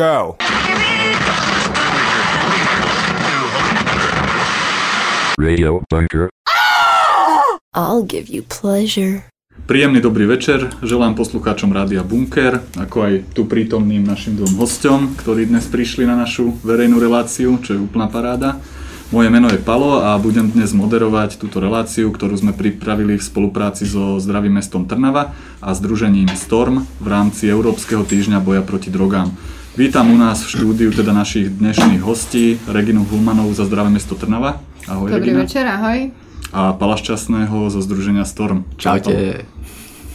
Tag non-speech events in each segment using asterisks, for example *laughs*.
go. Radio Bunker. I'll give you pleasure. Príjemný dobrý večer, želám poslucháčom Rádia Bunker, ako aj tu prítomným našim dvom hosťom, ktorí dnes prišli na našu verejnú reláciu, čo je úplná paráda. Moje meno je Palo a budem dnes moderovať túto reláciu, ktorú sme pripravili v spolupráci so Zdravým mestom Trnava a Združením Storm v rámci Európskeho týždňa boja proti drogám. Vítam u nás v štúdiu teda našich dnešných hostí, Reginu Hulmanovú za Zdravé mesto Trnava. Ahoj Dobrý Regina. večer, ahoj. A Pala Šťastného zo Združenia Storm. Čau, Čaute.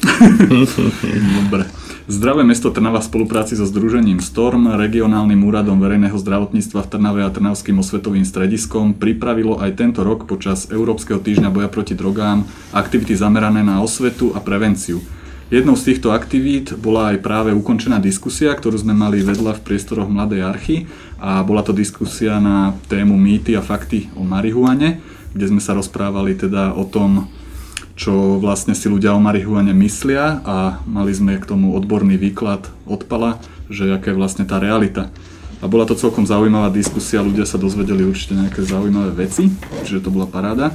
*laughs* Dobre. Zdravé mesto Trnava v spolupráci so Združením Storm, regionálnym úradom verejného zdravotníctva v Trnave a Trnavským osvetovým strediskom pripravilo aj tento rok počas Európskeho týždňa boja proti drogám aktivity zamerané na osvetu a prevenciu. Jednou z týchto aktivít bola aj práve ukončená diskusia, ktorú sme mali vedľa v priestoroch Mladej archy a bola to diskusia na tému mýty a fakty o marihuane, kde sme sa rozprávali teda o tom, čo vlastne si ľudia o marihuane myslia a mali sme k tomu odborný výklad odpala, že aká je vlastne tá realita. A bola to celkom zaujímavá diskusia, ľudia sa dozvedeli určite nejaké zaujímavé veci, čiže to bola paráda.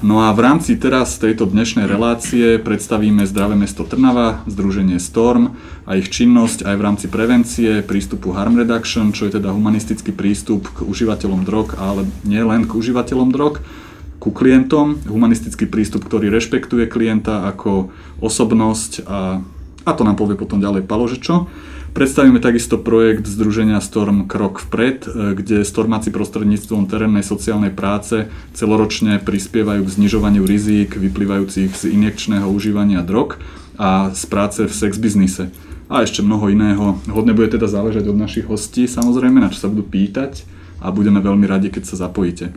No a v rámci teraz tejto dnešnej relácie predstavíme Zdravé mesto Trnava, Združenie Storm a ich činnosť aj v rámci prevencie, prístupu Harm Reduction, čo je teda humanistický prístup k užívateľom drog, ale nie len k užívateľom drog, ku klientom, humanistický prístup, ktorý rešpektuje klienta ako osobnosť a, a to nám povie potom ďalej Palo, že čo. Predstavíme takisto projekt Združenia Storm Krok vpred, e, kde stormáci prostredníctvom terénnej sociálnej práce celoročne prispievajú k znižovaniu rizík vyplývajúcich z injekčného užívania drog a z práce v sex biznise. A ešte mnoho iného. Hodne bude teda záležať od našich hostí, samozrejme, na čo sa budú pýtať a budeme veľmi radi, keď sa zapojíte.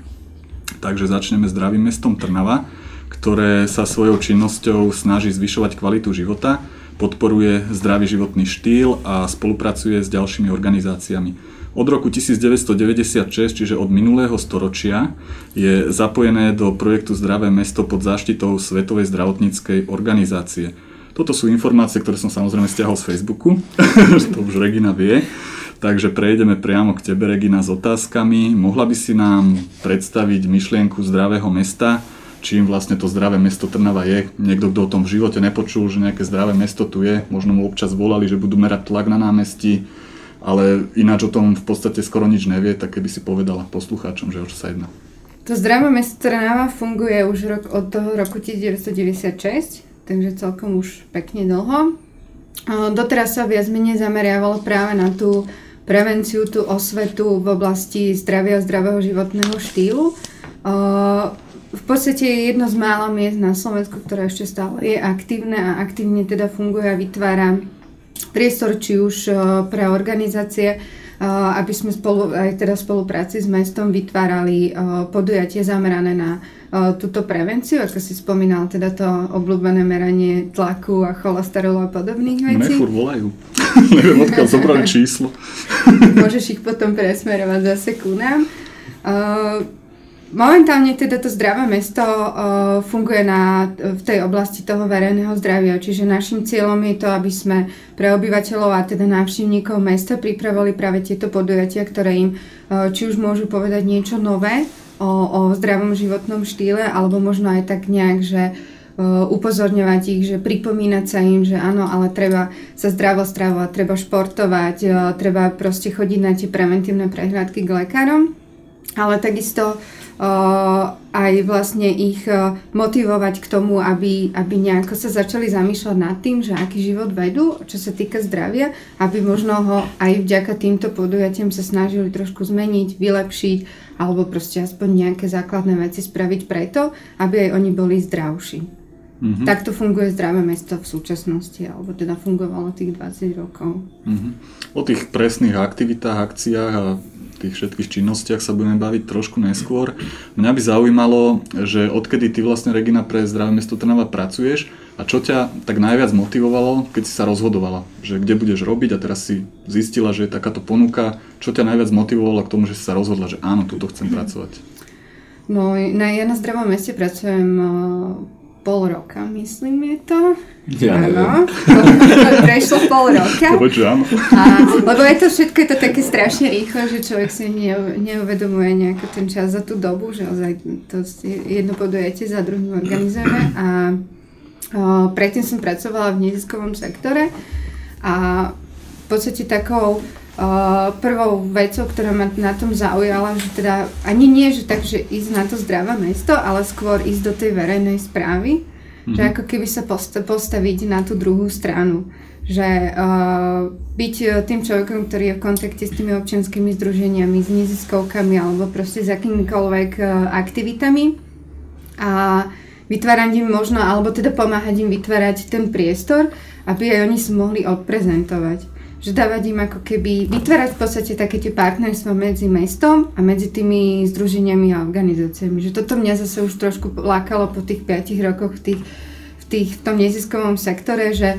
Takže začneme zdravým mestom Trnava, ktoré sa svojou činnosťou snaží zvyšovať kvalitu života, podporuje zdravý životný štýl a spolupracuje s ďalšími organizáciami. Od roku 1996, čiže od minulého storočia, je zapojené do projektu Zdravé mesto pod záštitou Svetovej zdravotníckej organizácie. Toto sú informácie, ktoré som samozrejme stiahol z Facebooku, *laughs* to už Regina vie. Takže prejdeme priamo k tebe, Regina, s otázkami. Mohla by si nám predstaviť myšlienku zdravého mesta, čím vlastne to zdravé mesto Trnava je. Niekto, kto o tom v živote nepočul, že nejaké zdravé mesto tu je, možno mu občas volali, že budú merať tlak na námestí, ale ináč o tom v podstate skoro nič nevie, tak keby si povedala poslucháčom, že o čo sa jedná. To zdravé mesto Trnava funguje už rok, od toho roku 1996, takže celkom už pekne dlho. Doteraz sa viac menej zameriavalo práve na tú prevenciu, tú osvetu v oblasti zdravia a zdravého životného štýlu v podstate je jedno z mála miest na Slovensku, ktoré ešte stále je aktívne a aktívne teda funguje a vytvára priestor či už pre organizácie, aby sme spolu, aj teda v spolupráci s mestom vytvárali podujatie zamerané na túto prevenciu, ako si spomínal, teda to obľúbené meranie tlaku a cholesterolu a podobných vecí. Mne volajú. *laughs* Neviem, odkiaľ zobrali číslo. *laughs* Môžeš ich potom presmerovať zase ku nám. Momentálne teda to zdravé mesto uh, funguje na, v tej oblasti toho verejného zdravia, čiže našim cieľom je to, aby sme pre obyvateľov a teda návštevníkov mesta pripravili práve tieto podujatia, ktoré im uh, či už môžu povedať niečo nové o, o zdravom životnom štýle, alebo možno aj tak nejak, že uh, upozorňovať ich, že pripomínať sa im, že áno, ale treba sa zdravo stravovať, treba športovať, uh, treba proste chodiť na tie preventívne prehľadky k lekárom, ale takisto aj vlastne ich motivovať k tomu, aby, aby nejako sa začali zamýšľať nad tým, že aký život vedú, čo sa týka zdravia, aby možno ho aj vďaka týmto podujatiam sa snažili trošku zmeniť, vylepšiť, alebo proste aspoň nejaké základné veci spraviť preto, aby aj oni boli zdravší. Mm-hmm. Takto funguje zdravé mesto v súčasnosti, alebo teda fungovalo tých 20 rokov. Mm-hmm. O tých presných aktivitách, akciách a tých všetkých činnostiach sa budeme baviť trošku neskôr. Mňa by zaujímalo, že odkedy ty vlastne Regina pre Zdravé mesto Trnava pracuješ a čo ťa tak najviac motivovalo, keď si sa rozhodovala, že kde budeš robiť a teraz si zistila, že je takáto ponuka, čo ťa najviac motivovalo k tomu, že si sa rozhodla, že áno, tuto chcem pracovať? No, na, ja na Zdravom meste pracujem pol roka, myslím je to. Ja Áno, prešlo pol roka. Počuť, áno. A, lebo je to všetko je to také strašne rýchlo, že človek si neu, neuvedomuje nejaký ten čas za tú dobu, že ozaj to jedno podujatie za druhým organizujeme a o, predtým som pracovala v neziskovom sektore a v podstate takou prvou vecou, ktorá ma na tom zaujala, že teda ani nie, že tak, že ísť na to zdravé mesto, ale skôr ísť do tej verejnej správy, mm-hmm. že ako keby sa posta- postaviť na tú druhú stranu že uh, byť tým človekom, ktorý je v kontakte s tými občianskými združeniami, s neziskovkami alebo proste s akýmikoľvek uh, aktivitami a vytvárať im možno, alebo teda pomáhať im vytvárať ten priestor, aby aj oni si mohli odprezentovať. Že dávať im ako keby, vytvárať v podstate také tie partnerstva medzi mestom a medzi tými združeniami a organizáciami. Že toto mňa zase už trošku lákalo po tých 5 rokoch v, tých, v, tých, v tom neziskovom sektore, že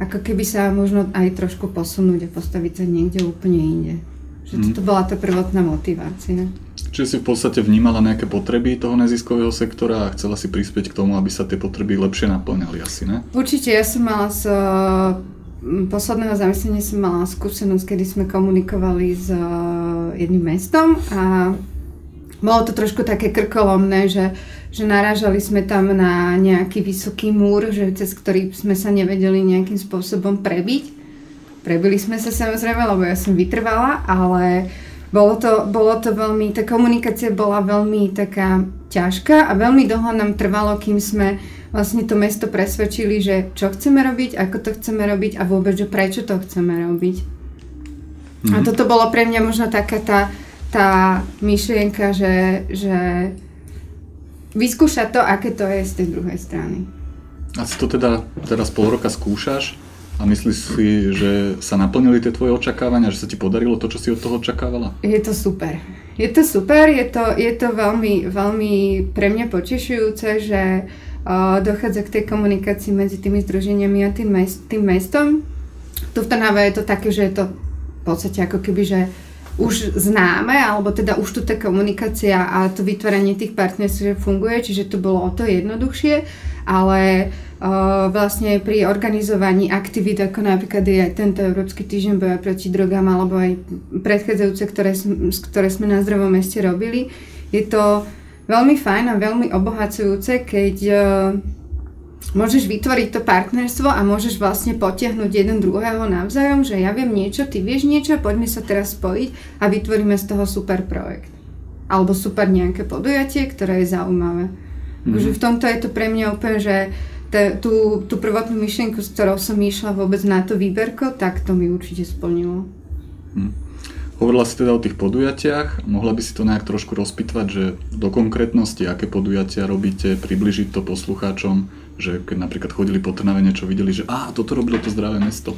ako keby sa možno aj trošku posunúť a postaviť sa niekde úplne inde. Že Mhm. toto bola tá prvotná motivácia. Čiže si v podstate vnímala nejaké potreby toho neziskového sektora a chcela si prispieť k tomu, aby sa tie potreby lepšie naplňali asi, ne? Určite, ja som mala z posledného zamyslenia som mala skúsenosť, kedy sme komunikovali s eh, jedným mestom a bolo to trošku také krkolomné, že, že narážali sme tam na nejaký vysoký múr, že cez ktorý sme sa nevedeli nejakým spôsobom prebiť. Prebili sme sa samozrejme, lebo ja som vytrvala, ale bolo to, bolo to veľmi, tá komunikácia bola veľmi taká ťažká a veľmi dlho nám trvalo, kým sme vlastne to mesto presvedčili, že čo chceme robiť, ako to chceme robiť a vôbec, že prečo to chceme robiť. A Mhm. toto bolo pre mňa možno taká tá, tá myšlienka, že, že vyskúšať to, aké to je z tej druhej strany. A si to teda teraz pol roka skúšaš a myslíš si, že sa naplnili tie tvoje očakávania, že sa ti podarilo to, čo si od toho očakávala? Je to super. Je to super, je to, je to veľmi, veľmi pre mňa potešujúce, že uh, dochádza k tej komunikácii medzi tými združeniami a tým, mes, tým mestom. Tu v Trnave je to také, že je to v podstate ako keby, že už známe, alebo teda už tu tá komunikácia a to vytváranie tých partnerstiev funguje, čiže to bolo o to jednoduchšie, ale uh, vlastne pri organizovaní aktivít, ako napríklad aj tento Európsky týždeň boja proti drogám, alebo aj predchádzajúce, ktoré, ktoré sme na Zdravom meste robili, je to veľmi fajn a veľmi obohacujúce, keď uh, môžeš vytvoriť to partnerstvo a môžeš vlastne potiahnuť jeden druhého navzájom, že ja viem niečo, ty vieš niečo, poďme sa teraz spojiť a vytvoríme z toho super projekt. Alebo super nejaké podujatie, ktoré je zaujímavé. Mm-hmm. Že v tomto je to pre mňa úplne, že te, tú, tú prvotnú myšlienku, s ktorou som išla vôbec na to výberko, tak to mi určite splnilo. Hovorila si teda o tých podujatiach, mohla by si to nejak trošku rozpitvať, že do konkrétnosti, aké podujatia robíte, približiť to poslucháčom, že keď napríklad chodili po Trnave niečo videli, že á, toto robilo to zdravé mesto.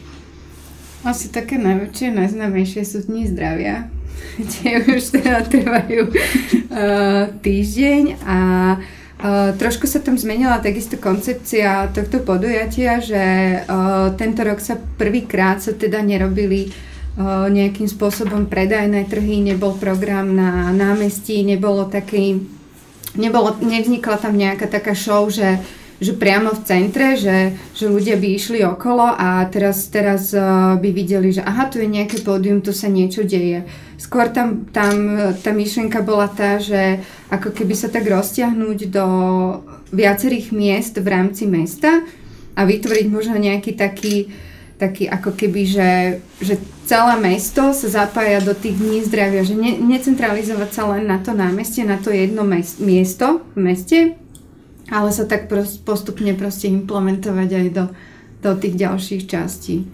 Asi také najväčšie, najznámejšie sú dni zdravia, *laughs* tie už teda trvajú uh, *laughs* týždeň a uh, trošku sa tam zmenila takisto koncepcia tohto podujatia, že uh, tento rok sa prvýkrát sa teda nerobili uh, nejakým spôsobom predajné trhy, nebol program na námestí, nebolo taký, nebolo, nevznikla tam nejaká taká show, že že priamo v centre, že, že ľudia by išli okolo a teraz, teraz uh, by videli, že aha, tu je nejaké pódium, tu sa niečo deje. Skôr tam, tam tá myšlienka bola tá, že ako keby sa tak roztiahnuť do viacerých miest v rámci mesta a vytvoriť možno nejaký taký, taký ako keby, že, že celé mesto sa zapája do tých dní zdravia, že ne, necentralizovať sa len na to námestie, na to jedno mes, miesto v meste, ale sa tak postupne proste implementovať aj do, do tých ďalších častí.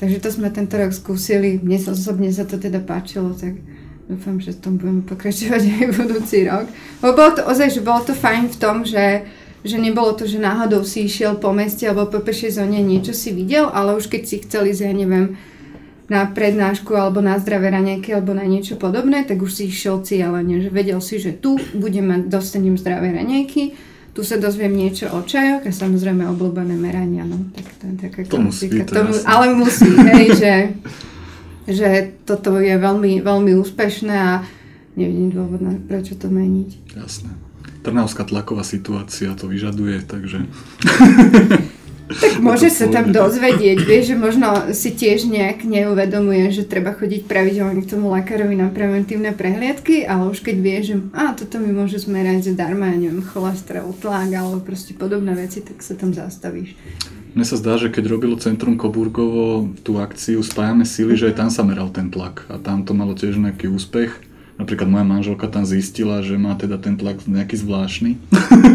Takže to sme tento rok skúsili, mne sa osobne sa to teda páčilo, tak dúfam, že v tom budeme pokračovať aj budúci rok. Lebo bolo to ozaj, že bolo to fajn v tom, že, že nebolo to, že náhodou si išiel po meste alebo po pešej zóne niečo si videl, ale už keď si chceli ísť, ja neviem, na prednášku alebo na zdravé raňajky alebo na niečo podobné, tak už si išiel cieľene, že vedel si, že tu budem mať, dostanem zdravé raňajky, tu sa dozviem niečo o čajoch a samozrejme obľúbené merania, no, tak to je taká To musí to Tomu, ale musí, hej, že, že toto je veľmi, veľmi úspešné a nevidím dôvod, na, prečo to meniť. Jasné. Trnavská tlaková situácia to vyžaduje, takže... *laughs* Tak *laughs* môže sa tam dozvedieť, vieš, že možno si tiež nejak neuvedomuje, že treba chodiť pravidelne k tomu lekárovi na preventívne prehliadky, ale už keď vie, že a toto mi môže zmerať darma, ja neviem, cholesterol, tlak alebo proste podobné veci, tak sa tam zastavíš. Mne sa zdá, že keď robilo Centrum Kobúrkovo tú akciu Spájame sily, že aj tam sa meral ten tlak a tam to malo tiež nejaký úspech Napríklad moja manželka tam zistila, že má teda ten tlak nejaký zvláštny.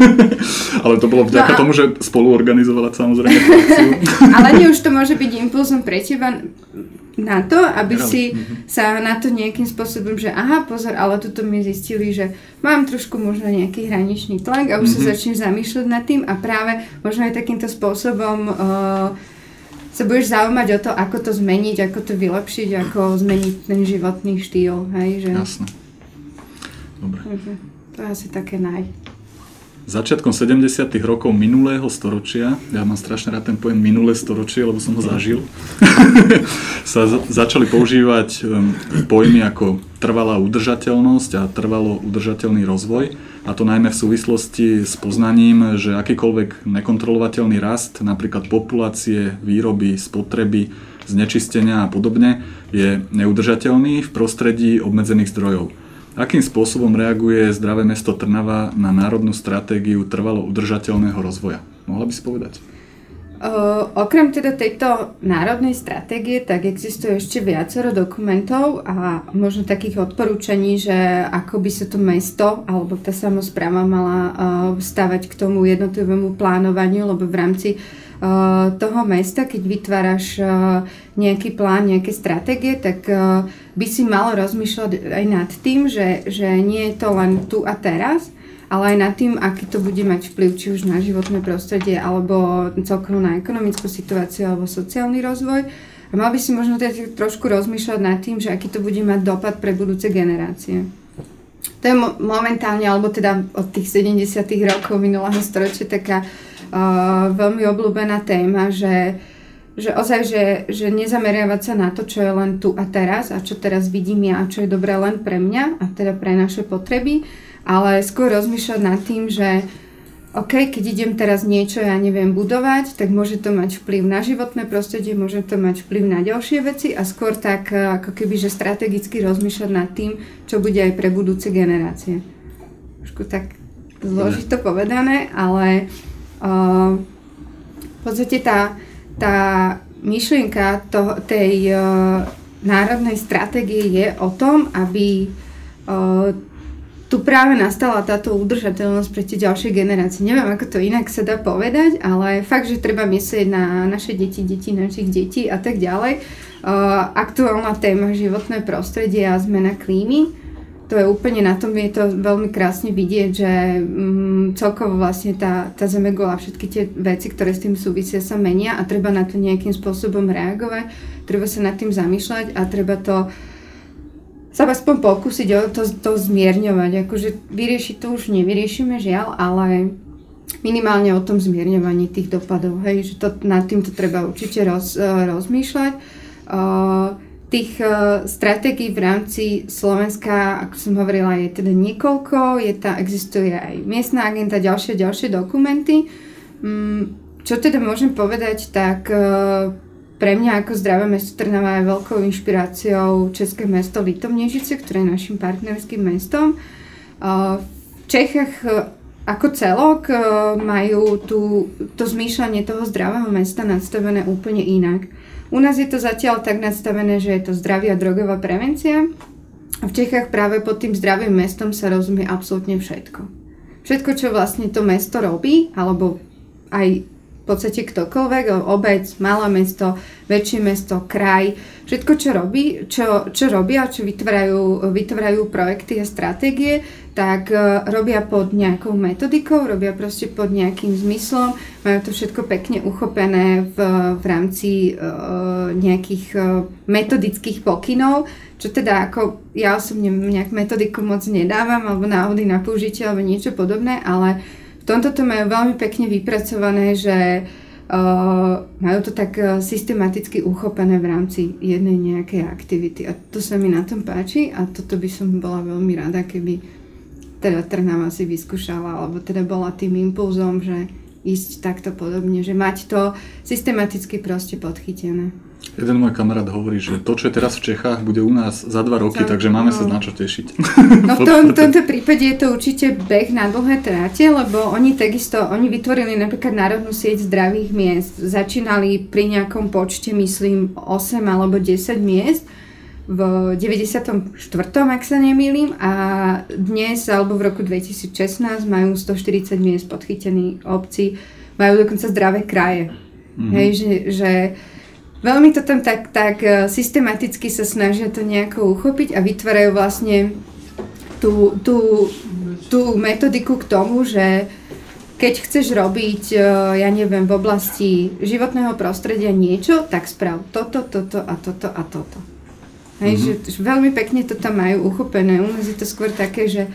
*laughs* Ale to bolo vďaka no a... tomu, že spolu organizovala samozrejme akciu. *laughs* Ale nie už to môže byť impulzom pre teba na to, aby si mm-hmm. sa na to nejakým spôsobom, že aha, pozor, ale tuto mi zistili, že mám trošku možno nejaký hraničný tlak a už mm-hmm. sa začneš zamýšľať nad tým a práve možno aj takýmto spôsobom uh, sa budeš zaujímať o to, ako to zmeniť, ako to vylepšiť, ako zmeniť ten životný štýl, hej, že... Jasné. Dobre. Takže to je asi také naj. Začiatkom 70. rokov minulého storočia, ja mám strašne rád ten pojem minulé storočie, lebo som ho zažil, *laughs* sa začali používať pojmy ako trvalá udržateľnosť a trvalo udržateľný rozvoj. A to najmä v súvislosti s poznaním, že akýkoľvek nekontrolovateľný rast, napríklad populácie, výroby, spotreby, znečistenia a podobne, je neudržateľný v prostredí obmedzených zdrojov. Akým spôsobom reaguje zdravé mesto Trnava na národnú stratégiu trvalo udržateľného rozvoja? Mohla by si povedať? Okrem teda tejto národnej stratégie, tak existuje ešte viacero dokumentov a možno takých odporúčaní, že ako by sa to mesto alebo tá samozpráva mala uh, stavať k tomu jednotlivému plánovaniu, lebo v rámci toho mesta, keď vytváraš nejaký plán, nejaké stratégie, tak by si mal rozmýšľať aj nad tým, že, že nie je to len tu a teraz, ale aj nad tým, aký to bude mať vplyv či už na životné prostredie, alebo celkovo na ekonomickú situáciu, alebo sociálny rozvoj. A mal by si možno teda trošku rozmýšľať nad tým, že aký to bude mať dopad pre budúce generácie. To je mo- momentálne, alebo teda od tých 70. rokov minulého storočia taká veľmi obľúbená téma, že, že ozaj, že, že nezameriavať sa na to, čo je len tu a teraz a čo teraz vidím ja a čo je dobré len pre mňa a teda pre naše potreby, ale skôr rozmýšľať nad tým, že OK, keď idem teraz niečo, ja neviem, budovať, tak môže to mať vplyv na životné prostredie, môže to mať vplyv na ďalšie veci a skôr tak, ako keby, že strategicky rozmýšľať nad tým, čo bude aj pre budúce generácie. Trošku tak zložito povedané, ale v podstate tá, tá myšlienka to, tej uh, národnej stratégie je o tom, aby uh, tu práve nastala táto udržateľnosť pre tie ďalšie generácie. Neviem, ako to inak sa dá povedať, ale fakt, že treba myslieť na naše deti, deti našich detí a tak ďalej. Uh, aktuálna téma životné prostredie a zmena klímy to je úplne na tom, je to veľmi krásne vidieť, že mm, celkovo vlastne tá, tá zemegola, všetky tie veci, ktoré s tým súvisia, sa menia a treba na to nejakým spôsobom reagovať, treba sa nad tým zamýšľať a treba to sa aspoň pokúsiť o to, to zmierňovať. Akože vyriešiť to už nevyriešime, žiaľ, ale minimálne o tom zmierňovaní tých dopadov. Hej, že to, nad týmto treba určite roz, rozmýšľať. Uh, Tých uh, stratégií v rámci Slovenska, ako som hovorila, je teda niekoľko, je tá, existuje aj miestna agenta, ďalšie, ďalšie dokumenty. Um, čo teda môžem povedať, tak pre mňa ako zdravé mesto Trnava je veľkou inšpiráciou České mesto Litovnežice, ktoré je našim partnerským mestom. V Čechách ako celok majú tu, to zmýšľanie toho zdravého mesta nastavené úplne inak. U nás je to zatiaľ tak nastavené, že je to zdravia drogová prevencia. V Čechách práve pod tým zdravým mestom sa rozumie absolútne všetko. Všetko, čo vlastne to mesto robí, alebo aj v podstate ktokoľvek, obec, malé mesto, väčšie mesto, kraj, všetko, čo robí, čo, čo robia, čo vytvárajú, vytvárajú projekty a stratégie, tak uh, robia pod nejakou metodikou, robia proste pod nejakým zmyslom, majú to všetko pekne uchopené v, v rámci uh, nejakých uh, metodických pokynov, čo teda ako ja osobne nejak metodiku moc nedávam, alebo návody na použitie, alebo niečo podobné, ale v tomto to majú veľmi pekne vypracované, že uh, majú to tak uh, systematicky uchopené v rámci jednej nejakej aktivity. A to sa mi na tom páči a toto by som bola veľmi rada, keby teda Trnava si vyskúšala, alebo teda bola tým impulzom, že ísť takto podobne, že mať to systematicky proste podchytené. Jeden môj kamarát hovorí, že to, čo je teraz v Čechách, bude u nás za dva roky, Za- takže máme sa no. na čo tešiť. No v *laughs* tom, tomto prípade je to určite beh na dlhé tráte, lebo oni takisto, oni vytvorili napríklad národnú sieť zdravých miest. Začínali pri nejakom počte, myslím, 8 alebo 10 miest v 94. ak sa nemýlim a dnes alebo v roku 2016 majú 140 miest podchytených obcí, majú dokonca zdravé kraje. Mm-hmm. Hej, že, že veľmi to tam tak, tak eh, systematicky sa snažia to nejako uchopiť a vytvárajú vlastne tú, tú, tú metodiku k tomu, že keď chceš robiť, eh, ja neviem, v oblasti životného prostredia niečo, tak sprav toto, toto a toto a toto. Hej, mm-hmm. že, že veľmi pekne to tam majú uchopené. U nás je to skôr také, že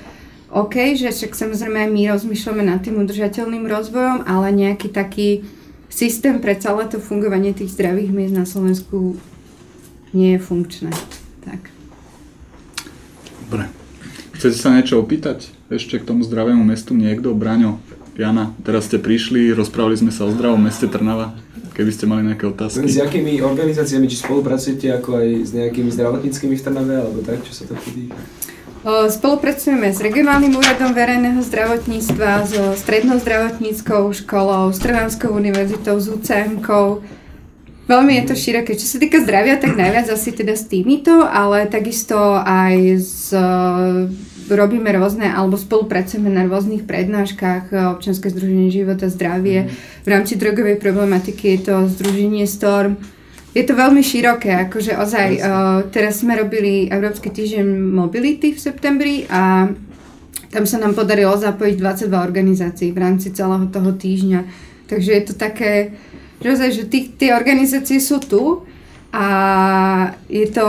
OK, že však samozrejme aj my rozmýšľame nad tým udržateľným rozvojom, ale nejaký taký systém pre celé to fungovanie tých zdravých miest na Slovensku nie je funkčné. Tak. Dobre. Chcete sa niečo opýtať? Ešte k tomu zdravému mestu niekto? Braňo, Jana, teraz ste prišli, rozprávali sme sa o zdravom meste Trnava. Keby ste mali nejaké S otázky. akými organizáciami, či spolupracujete ako aj s nejakými zdravotníckými v Trnave, alebo tak, čo sa to týka? Spolupracujeme s regionálnym úradom verejného zdravotníctva, so strednou zdravotníckou školou, s Trnavskou univerzitou, s UCM-kou. Veľmi je to široké. Čo sa týka zdravia, tak najviac asi teda s týmito, ale takisto aj s, e, robíme rôzne, alebo spolupracujeme na rôznych prednáškach, e, občianske združenie života, zdravie. V rámci drogovej problematiky je to združenie Storm. Je to veľmi široké, akože ozaj, uh, teraz sme robili Európsky týždeň mobility v septembri a tam sa nám podarilo zapojiť 22 organizácií v rámci celého toho týždňa. Takže je to také, že ozaj, že tí, tie organizácie sú tu a je to,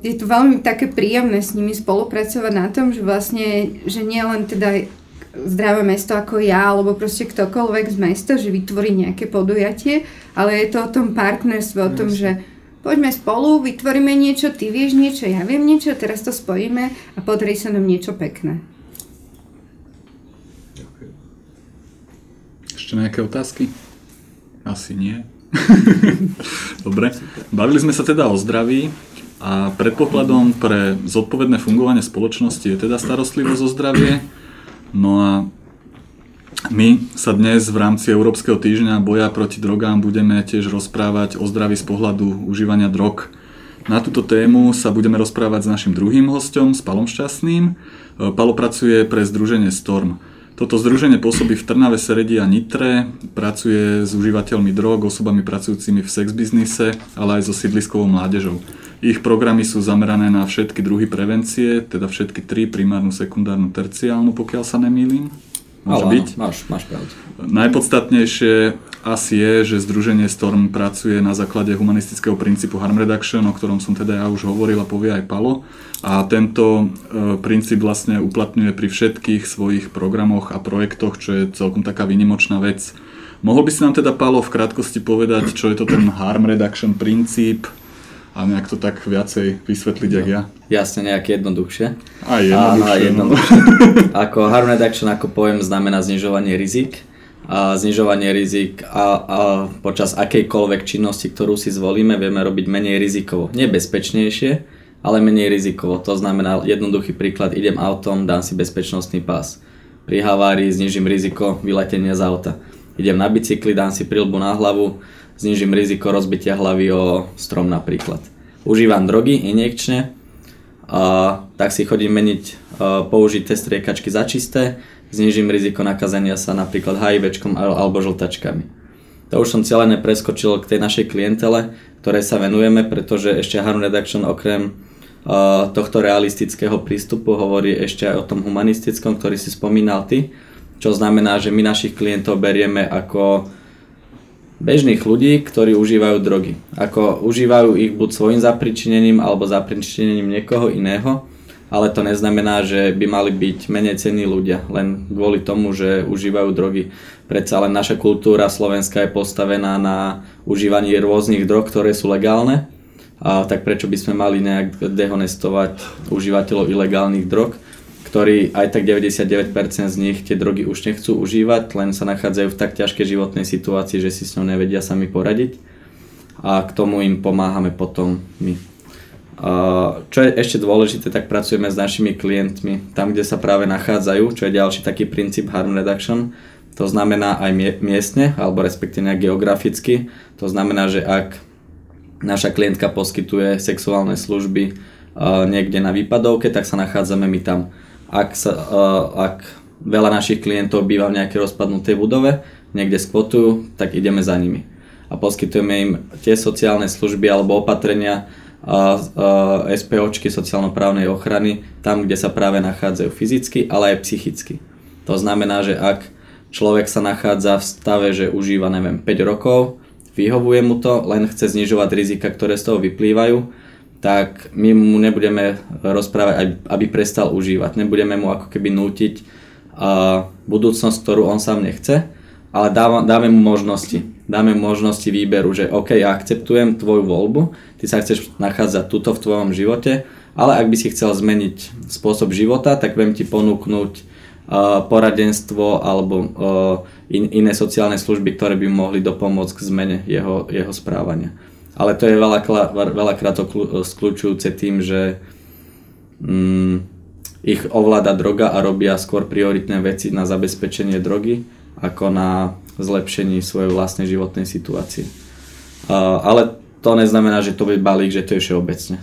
je to veľmi také príjemné s nimi spolupracovať na tom, že vlastne, že nie len teda zdravé mesto ako ja, alebo proste ktokoľvek z mesta, že vytvorí nejaké podujatie, ale je to o tom partnerstve, o tom, že poďme spolu, vytvoríme niečo, ty vieš niečo, ja viem niečo, teraz to spojíme a podarí sa nám niečo pekné. Ešte nejaké otázky? Asi nie. *laughs* Dobre. Bavili sme sa teda o zdraví a predpokladom pre zodpovedné fungovanie spoločnosti je teda starostlivosť o zdravie. No a my sa dnes v rámci Európskeho týždňa boja proti drogám budeme tiež rozprávať o zdraví z pohľadu užívania drog. Na túto tému sa budeme rozprávať s našim druhým hostom, s Palom Šťastným. E, Palo pracuje pre združenie Storm. Toto združenie pôsobí v Trnave, Seredi a Nitre, pracuje s užívateľmi drog, osobami pracujúcimi v sex biznise, ale aj so sídliskovou mládežou. Ich programy sú zamerané na všetky druhy prevencie, teda všetky tri, primárnu, sekundárnu, terciálnu, pokiaľ sa nemýlim. Môže Áno, byť? áno, máš, máš pravdu. Najpodstatnejšie asi je, že Združenie Storm pracuje na základe humanistického princípu harm reduction, o ktorom som teda ja už hovoril a povie aj Palo. A tento e, princíp vlastne uplatňuje pri všetkých svojich programoch a projektoch, čo je celkom taká výnimočná vec. Mohol by si nám teda, Palo, v krátkosti povedať, čo je to ten harm reduction princíp a nejak to tak viacej vysvetliť, jak ja? Jasne, nejak jednoduchšie. Áno, jednoduchšie. aj no. jednoduchšie. *laughs* Ako harm reduction ako pojem znamená znižovanie rizik. A znižovanie rizik a, a počas akejkoľvek činnosti, ktorú si zvolíme, vieme robiť menej rizikovo. Nie bezpečnejšie, ale menej rizikovo. To znamená jednoduchý príklad, idem autom, dám si bezpečnostný pás. Pri havárii znižím riziko vyletenia z auta. Idem na bicykli, dám si prilbu na hlavu, znižím riziko rozbitia hlavy o strom napríklad. Užívam drogy injekčne, a tak si chodím meniť a, použité striekačky za čisté, znižím riziko nakazenia sa napríklad HIV alebo žltačkami. To už som cieľene preskočil k tej našej klientele, ktorej sa venujeme, pretože ešte Harm Reduction okrem a, tohto realistického prístupu hovorí ešte aj o tom humanistickom, ktorý si spomínal ty, čo znamená, že my našich klientov berieme ako bežných ľudí, ktorí užívajú drogy. Ako užívajú ich buď svojim zapričinením alebo zapričinením niekoho iného, ale to neznamená, že by mali byť menej cenní ľudia, len kvôli tomu, že užívajú drogy. Predsa len naša kultúra slovenská je postavená na užívaní rôznych drog, ktoré sú legálne, a tak prečo by sme mali nejak dehonestovať užívateľov ilegálnych drog, ktorí aj tak 99% z nich tie drogy už nechcú užívať, len sa nachádzajú v tak ťažkej životnej situácii, že si s ňou nevedia sami poradiť a k tomu im pomáhame potom my. Čo je ešte dôležité, tak pracujeme s našimi klientmi tam, kde sa práve nachádzajú, čo je ďalší taký princíp harm reduction. To znamená aj miestne, alebo respektíve geograficky. To znamená, že ak naša klientka poskytuje sexuálne služby niekde na výpadovke, tak sa nachádzame my tam. Ak, sa, ak veľa našich klientov býva v nejakej rozpadnutej budove, niekde skvotujú, tak ideme za nimi. A poskytujeme im tie sociálne služby alebo opatrenia, SPOčky sociálno-právnej ochrany tam, kde sa práve nachádzajú fyzicky, ale aj psychicky. To znamená, že ak človek sa nachádza v stave, že užíva, neviem, 5 rokov, vyhovuje mu to, len chce znižovať rizika, ktoré z toho vyplývajú, tak my mu nebudeme rozprávať, aby prestal užívať. Nebudeme mu ako keby nútiť budúcnosť, ktorú on sám nechce, ale dáva, dáme mu možnosti. Dáme mu možnosti výberu, že OK, ja akceptujem tvoju voľbu, ty sa chceš nachádzať tuto v tvojom živote, ale ak by si chcel zmeniť spôsob života, tak viem ti ponúknuť poradenstvo alebo in, iné sociálne služby, ktoré by mohli dopomôcť k zmene jeho, jeho správania ale to je veľakrát, veľakrát skľúčujúce tým, že mm, ich ovláda droga a robia skôr prioritné veci na zabezpečenie drogy ako na zlepšení svojej vlastnej životnej situácie. Uh, ale to neznamená, že to je balík, že to je všeobecne.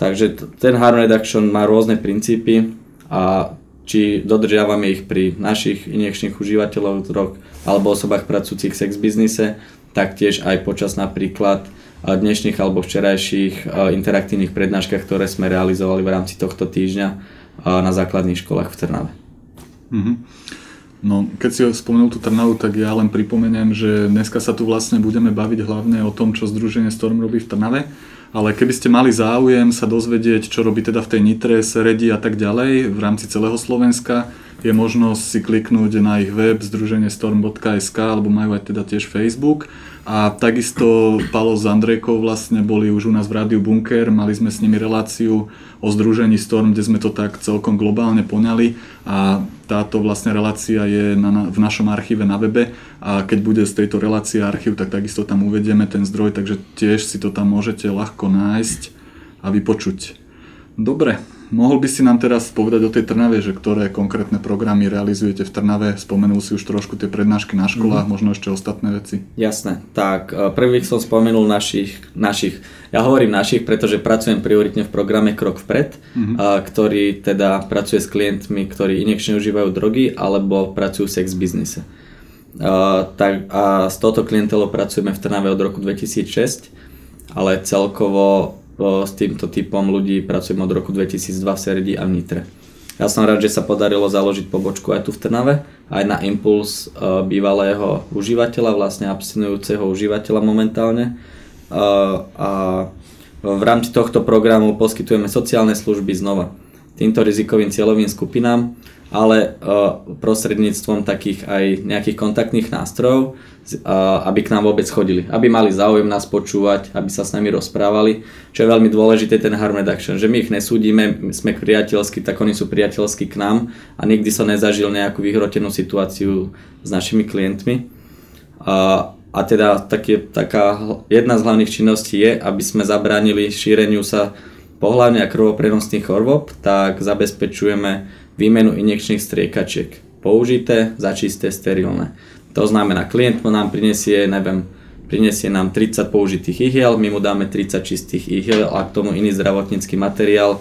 Takže ten harm reduction má rôzne princípy a či dodržiavame ich pri našich injekčných užívateľov drog alebo osobách pracujúcich v sex biznise, taktiež aj počas napríklad dnešných alebo včerajších interaktívnych prednáškach, ktoré sme realizovali v rámci tohto týždňa na základných školách v Trnave. Mm-hmm. No, keď si spomenul tú Trnavu, tak ja len pripomeniem, že dneska sa tu vlastne budeme baviť hlavne o tom, čo Združenie Storm robí v Trnave, ale keby ste mali záujem sa dozvedieť, čo robí teda v tej Nitre, Seredi a tak ďalej v rámci celého Slovenska, je možnosť si kliknúť na ich web združeniestorm.sk alebo majú aj teda tiež Facebook. A takisto Palo s Andrejkou vlastne boli už u nás v Rádiu Bunker, mali sme s nimi reláciu o združení Storm, kde sme to tak celkom globálne poňali. A táto vlastne relácia je na, v našom archíve na webe. A keď bude z tejto relácie archív, tak takisto tam uvedieme ten zdroj, takže tiež si to tam môžete ľahko nájsť a vypočuť. Dobre, Mohol by si nám teraz povedať o tej Trnave, že ktoré konkrétne programy realizujete v Trnave? Spomenul si už trošku tie prednášky na školách, mm-hmm. možno ešte ostatné veci. Jasné, tak e, prvých som spomenul našich, našich, ja hovorím našich, pretože pracujem prioritne v programe Krok vpred, mm-hmm. ktorý teda pracuje s klientmi, ktorí injekčne užívajú drogy alebo pracujú v sex biznise. A, tak, a s touto klientelou pracujeme v Trnave od roku 2006, ale celkovo s týmto typom ľudí pracujem od roku 2002 v Seredi a v Nitre. Ja som rád, že sa podarilo založiť pobočku aj tu v Trnave, aj na impuls e, bývalého užívateľa, vlastne abstinujúceho užívateľa momentálne. E, a v rámci tohto programu poskytujeme sociálne služby znova týmto rizikovým cieľovým skupinám, ale e, prostredníctvom takých aj nejakých kontaktných nástrojov, aby k nám vôbec chodili, aby mali záujem nás počúvať, aby sa s nami rozprávali, čo je veľmi dôležité ten harm reduction, že my ich nesúdime, sme priateľskí, tak oni sú priateľskí k nám a nikdy som nezažil nejakú vyhrotenú situáciu s našimi klientmi. A, a teda taký, taká jedna z hlavných činností je, aby sme zabránili šíreniu sa pohľadne a krvoprenosných chorôb, tak zabezpečujeme výmenu injekčných striekačiek. Použité, začisté, sterilné. To znamená, klient nám prinesie, neviem, prinesie nám 30 použitých ihiel, my mu dáme 30 čistých ihiel a k tomu iný zdravotnícky materiál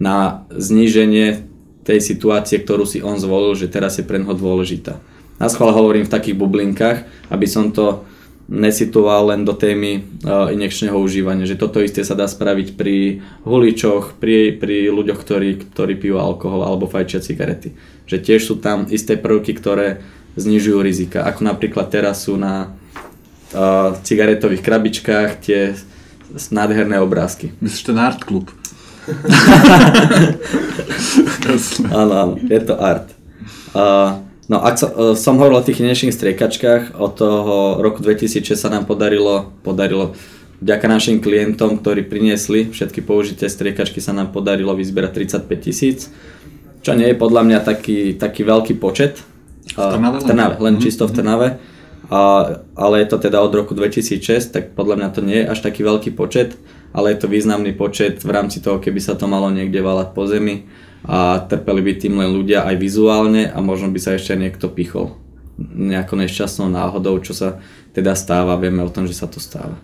na zníženie tej situácie, ktorú si on zvolil, že teraz je pre neho dôležitá. Na schvál hovorím v takých bublinkách, aby som to nesituoval len do témy uh, injekčného užívania, že toto isté sa dá spraviť pri huličoch, pri, pri ľuďoch, ktorí, ktorí pijú alkohol alebo fajčia cigarety. Že tiež sú tam isté prvky, ktoré znižujú rizika. Ako napríklad teraz sú na uh, cigaretových krabičkách tie nádherné obrázky. Myslíš ten art klub? *laughs* áno, áno, je to art. Uh, no ak so, uh, som hovoril o tých inečných striekačkách, od toho roku 2006 sa nám podarilo, podarilo vďaka našim klientom, ktorí priniesli všetky použité striekačky sa nám podarilo vyzbierať 35 tisíc, čo nie je podľa mňa taký, taký veľký počet. V Trnave v Trnave len Mhm, čisto v Trnave. A, ale je to teda od roku 2006, tak podľa mňa to nie je až taký veľký počet, ale je to významný počet v rámci toho, keby sa to malo niekde valať po zemi a trpeli by tým len ľudia aj vizuálne a možno by sa ešte niekto pichol nejakou nešťastnou náhodou, čo sa teda stáva, vieme o tom, že sa to stáva.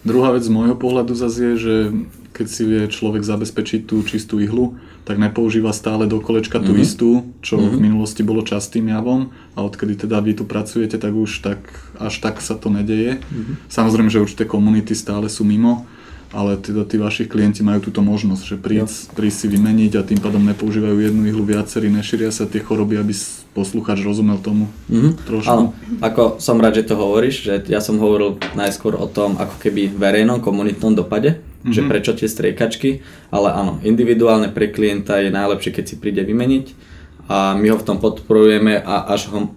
Druhá vec z môjho pohľadu zase je, že keď si vie človek zabezpečiť tú čistú ihlu, tak nepoužíva stále do kolečka tú Mhm. istú, čo v minulosti bolo častým javom a odkedy teda vy tu pracujete, tak už tak, až tak sa to nedeje. Mhm. Samozrejme, že určité komunity stále sú mimo, ale teda tí vaši klienti majú túto možnosť, že prísť, prísť si vymeniť a tým pádom nepoužívajú jednu ihlu viacerí, nešíria sa tie choroby, aby posluchač rozumel tomu Mhm. trošku. Áno, ako som rád, že to hovoríš, že ja som hovoril najskôr o tom ako keby verejnom komunitnom dopade, mm-hmm. že prečo tie striekačky, ale áno, individuálne pre klienta je najlepšie, keď si príde vymeniť a my ho v tom podporujeme a až ho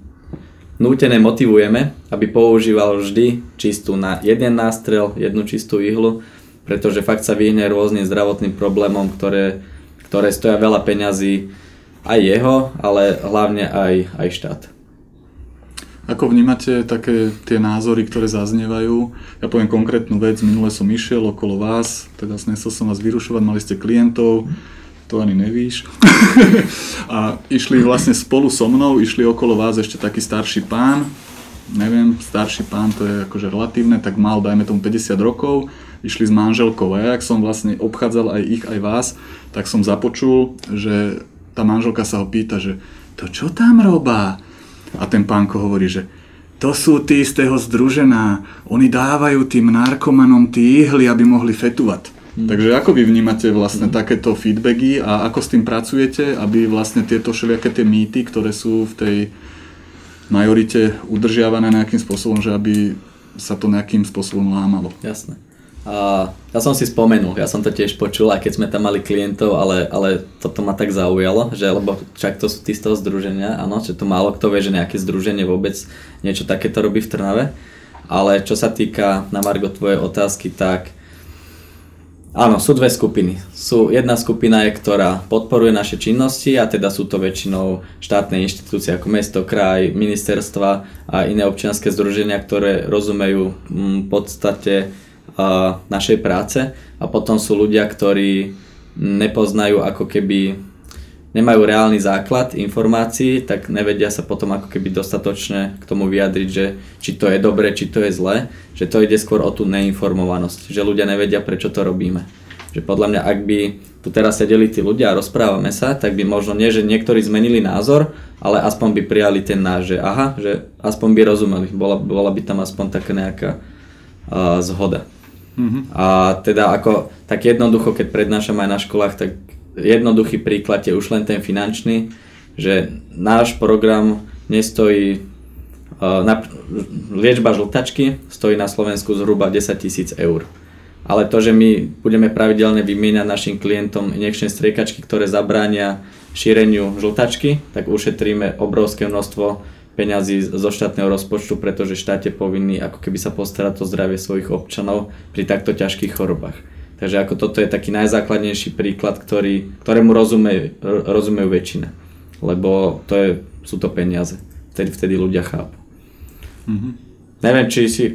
nútené motivujeme, aby používal vždy čistú na jeden nástrel, jednu čistú ihlu, pretože fakt sa vyhne rôznym zdravotným problémom, ktoré, ktoré stoja veľa peňazí aj jeho, ale hlavne aj, aj štát. Ako vnímate také tie názory, ktoré zaznievajú? Ja poviem konkrétnu vec, minule som išiel okolo vás, teda snesol som vás vyrušovať, mali ste klientov, to ani nevíš. *laughs* a išli vlastne spolu so mnou, išli okolo vás ešte taký starší pán, neviem, starší pán, to je akože relatívne, tak mal dajme tomu 50 rokov, išli s manželkou a ja, ak som vlastne obchádzal aj ich, aj vás, tak som započul, že tá manželka sa ho pýta, že to čo tam robá? A ten pánko hovorí, že to sú tí z toho združená, oni dávajú tým narkomanom tí ihly, aby mohli fetovať. Takže ako vy vnímate vlastne takéto feedbacky a ako s tým pracujete, aby vlastne tieto všelijaké tie mýty, ktoré sú v tej majorite udržiavané nejakým spôsobom, že aby sa to nejakým spôsobom lámalo. Jasné. A ja som si spomenul, ja som to tiež počul, aj keď sme tam mali klientov, ale, ale toto ma tak zaujalo, že lebo však to sú tí z toho združenia, áno, že to málo kto vie, že nejaké združenie vôbec niečo takéto robí v Trnave. Ale čo sa týka na Margo tvojej otázky, tak Áno, sú dve skupiny. Sú, jedna skupina je, ktorá podporuje naše činnosti a teda sú to väčšinou štátne inštitúcie ako mesto, kraj, ministerstva a iné občianske združenia, ktoré rozumejú v podstate našej práce a potom sú ľudia, ktorí nepoznajú ako keby nemajú reálny základ informácií, tak nevedia sa potom ako keby dostatočne k tomu vyjadriť, že či to je dobre, či to je zlé, že to ide skôr o tú neinformovanosť, že ľudia nevedia, prečo to robíme. Že podľa mňa, ak by tu teraz sedeli tí ľudia a rozprávame sa, tak by možno nie, že niektorí zmenili názor, ale aspoň by prijali ten náš, že aha, že aspoň by rozumeli, bola, bola by tam aspoň taká nejaká uh, zhoda. Mhm. A teda ako tak jednoducho, keď prednášam aj na školách, tak jednoduchý príklad je už len ten finančný, že náš program nestojí, uh, na, liečba žltačky stojí na Slovensku zhruba 10 tisíc eur. Ale to, že my budeme pravidelne vymieňať našim klientom injekčné striekačky, ktoré zabránia šíreniu žltačky, tak ušetríme obrovské množstvo peňazí zo štátneho rozpočtu, pretože štát je povinný ako keby sa postarať o zdravie svojich občanov pri takto ťažkých chorobách. Takže ako toto je taký najzákladnejší príklad, ktorý, ktorému rozumejú, rozumejú väčšina. Lebo to je, sú to peniaze. Vtedy, vtedy ľudia chápu. Mhm. Neviem, či si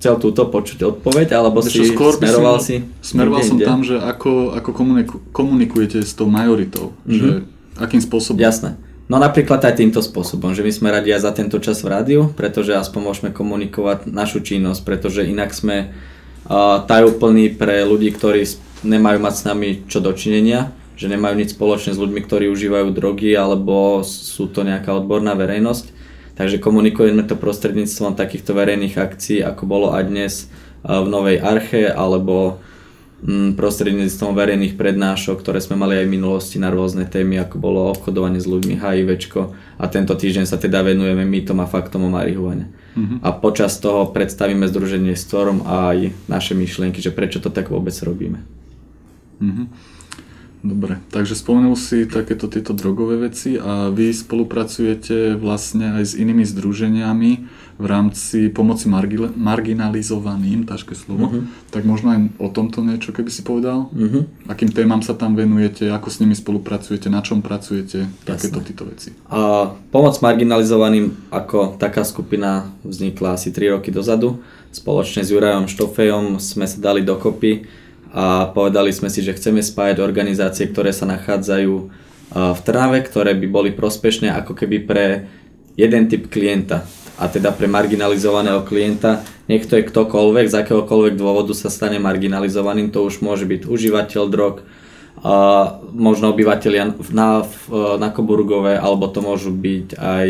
chcel túto počuť odpoveď, alebo si Ešte skôr smeroval som, si... Smeroval som tam, že ako, ako komuniku, komunikujete s tou majoritou, Mhm. že akým spôsobom. Jasné. No napríklad aj týmto spôsobom, že my sme radi aj za tento čas v rádiu, pretože aspoň môžeme komunikovať našu činnosť, pretože inak sme uh, tajúplní pre ľudí, ktorí nemajú mať s nami čo dočinenia, že nemajú nič spoločné s ľuďmi, ktorí užívajú drogy alebo sú to nejaká odborná verejnosť. Takže komunikujeme to prostredníctvom takýchto verejných akcií, ako bolo aj dnes v Novej Arche alebo prostredníctvom verejných prednášok, ktoré sme mali aj v minulosti na rôzne témy, ako bolo obchodovanie s ľuďmi, HIVčko a tento týždeň sa teda venujeme mýtom a faktom o marihuane. Mhm. A počas toho predstavíme Združenie Storm a aj naše myšlienky, že prečo to tak vôbec robíme. Mhm. Dobre, takže spomenul si takéto tieto drogové veci a vy spolupracujete vlastne aj s inými združeniami v rámci pomoci margi- marginalizovaným, ťažké slovo. Mhm. Tak možno aj o tomto niečo, keby si povedal? Mhm. Akým témam sa tam venujete, ako s nimi spolupracujete, na čom pracujete, takéto títo veci. A pomoc marginalizovaným ako taká skupina vznikla asi 3 roky dozadu. Spoločne s Jurajom Štofejom sme sa dali dokopy a povedali sme si, že chceme spájať organizácie, ktoré sa nachádzajú v Trnave, ktoré by boli prospešné ako keby pre jeden typ klienta a teda pre marginalizovaného klienta, nech to je ktokoľvek, z akéhokoľvek dôvodu sa stane marginalizovaným, to už môže byť užívateľ drog, a možno obyvateľia na, na Koburgove, alebo to môžu byť aj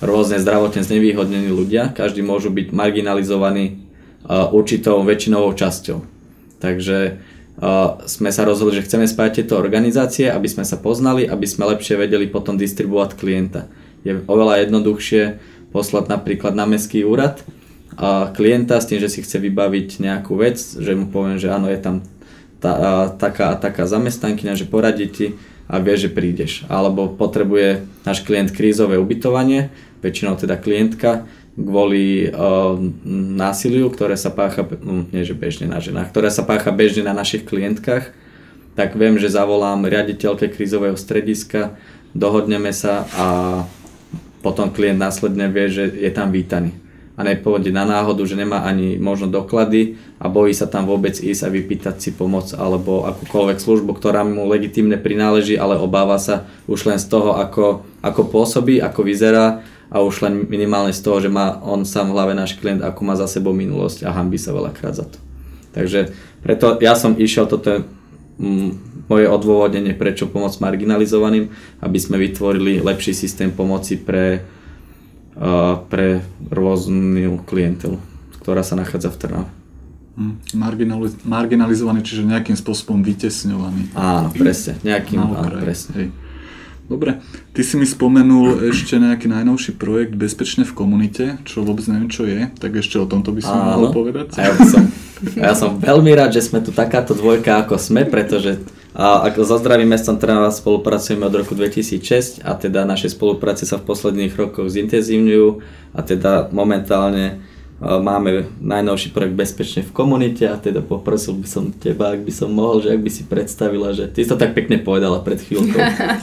rôzne zdravotne znevýhodnení ľudia. Každý môžu byť marginalizovaní určitou väčšinovou časťou. Takže a, sme sa rozhodli, že chceme spájať tieto organizácie, aby sme sa poznali, aby sme lepšie vedeli potom distribuovať klienta. Je oveľa jednoduchšie poslať napríklad na mestský úrad a klienta s tým, že si chce vybaviť nejakú vec, že mu poviem, že áno, je tam tá, a, taká a taká zamestnankyňa, že poradí ti a vie, že prídeš. Alebo potrebuje náš klient krízové ubytovanie, väčšinou teda klientka, kvôli uh, násiliu, ktoré sa pácha, hm, nie že bežne na ženách, ktoré sa pácha bežne na našich klientkách, tak viem, že zavolám riaditeľke krízového strediska, dohodneme sa a potom klient následne vie, že je tam vítaný. A nepôjde na náhodu, že nemá ani možno doklady a bojí sa tam vôbec ísť a vypýtať si pomoc alebo akúkoľvek službu, ktorá mu legitimne prináleží, ale obáva sa už len z toho, ako, ako pôsobí, ako vyzerá a už len minimálne z toho, že má on sám v hlave náš klient, ako má za sebou minulosť a hambí sa veľakrát za to. Takže preto ja som išiel, toto je mm, moje odôvodnenie, prečo pomôcť marginalizovaným, aby sme vytvorili lepší systém pomoci pre, pre rôznu klientelu, ktorá sa nachádza v Trnave. Hm, Marginali- marginalizovaný, čiže nejakým spôsobom vytesňovaný. Áno, presne, nejakým, áno, presne. hej. Dobre, ty si mi spomenul ešte nejaký najnovší projekt Bezpečne v komunite, čo vôbec neviem, čo je, tak ešte o tomto by som mohol povedať. A ja, som, a ja som veľmi rád, že sme tu takáto dvojka ako sme, pretože a ako so Zdravým mestom Trnava spolupracujeme od roku 2006 a teda naše spolupráce sa v posledných rokoch zintenzívňujú a teda momentálne máme najnovší projekt Bezpečne v komunite a teda poprosil by som teba, ak by som mohol, že ak by si predstavila, že ty si to tak pekne povedala pred chvíľkou.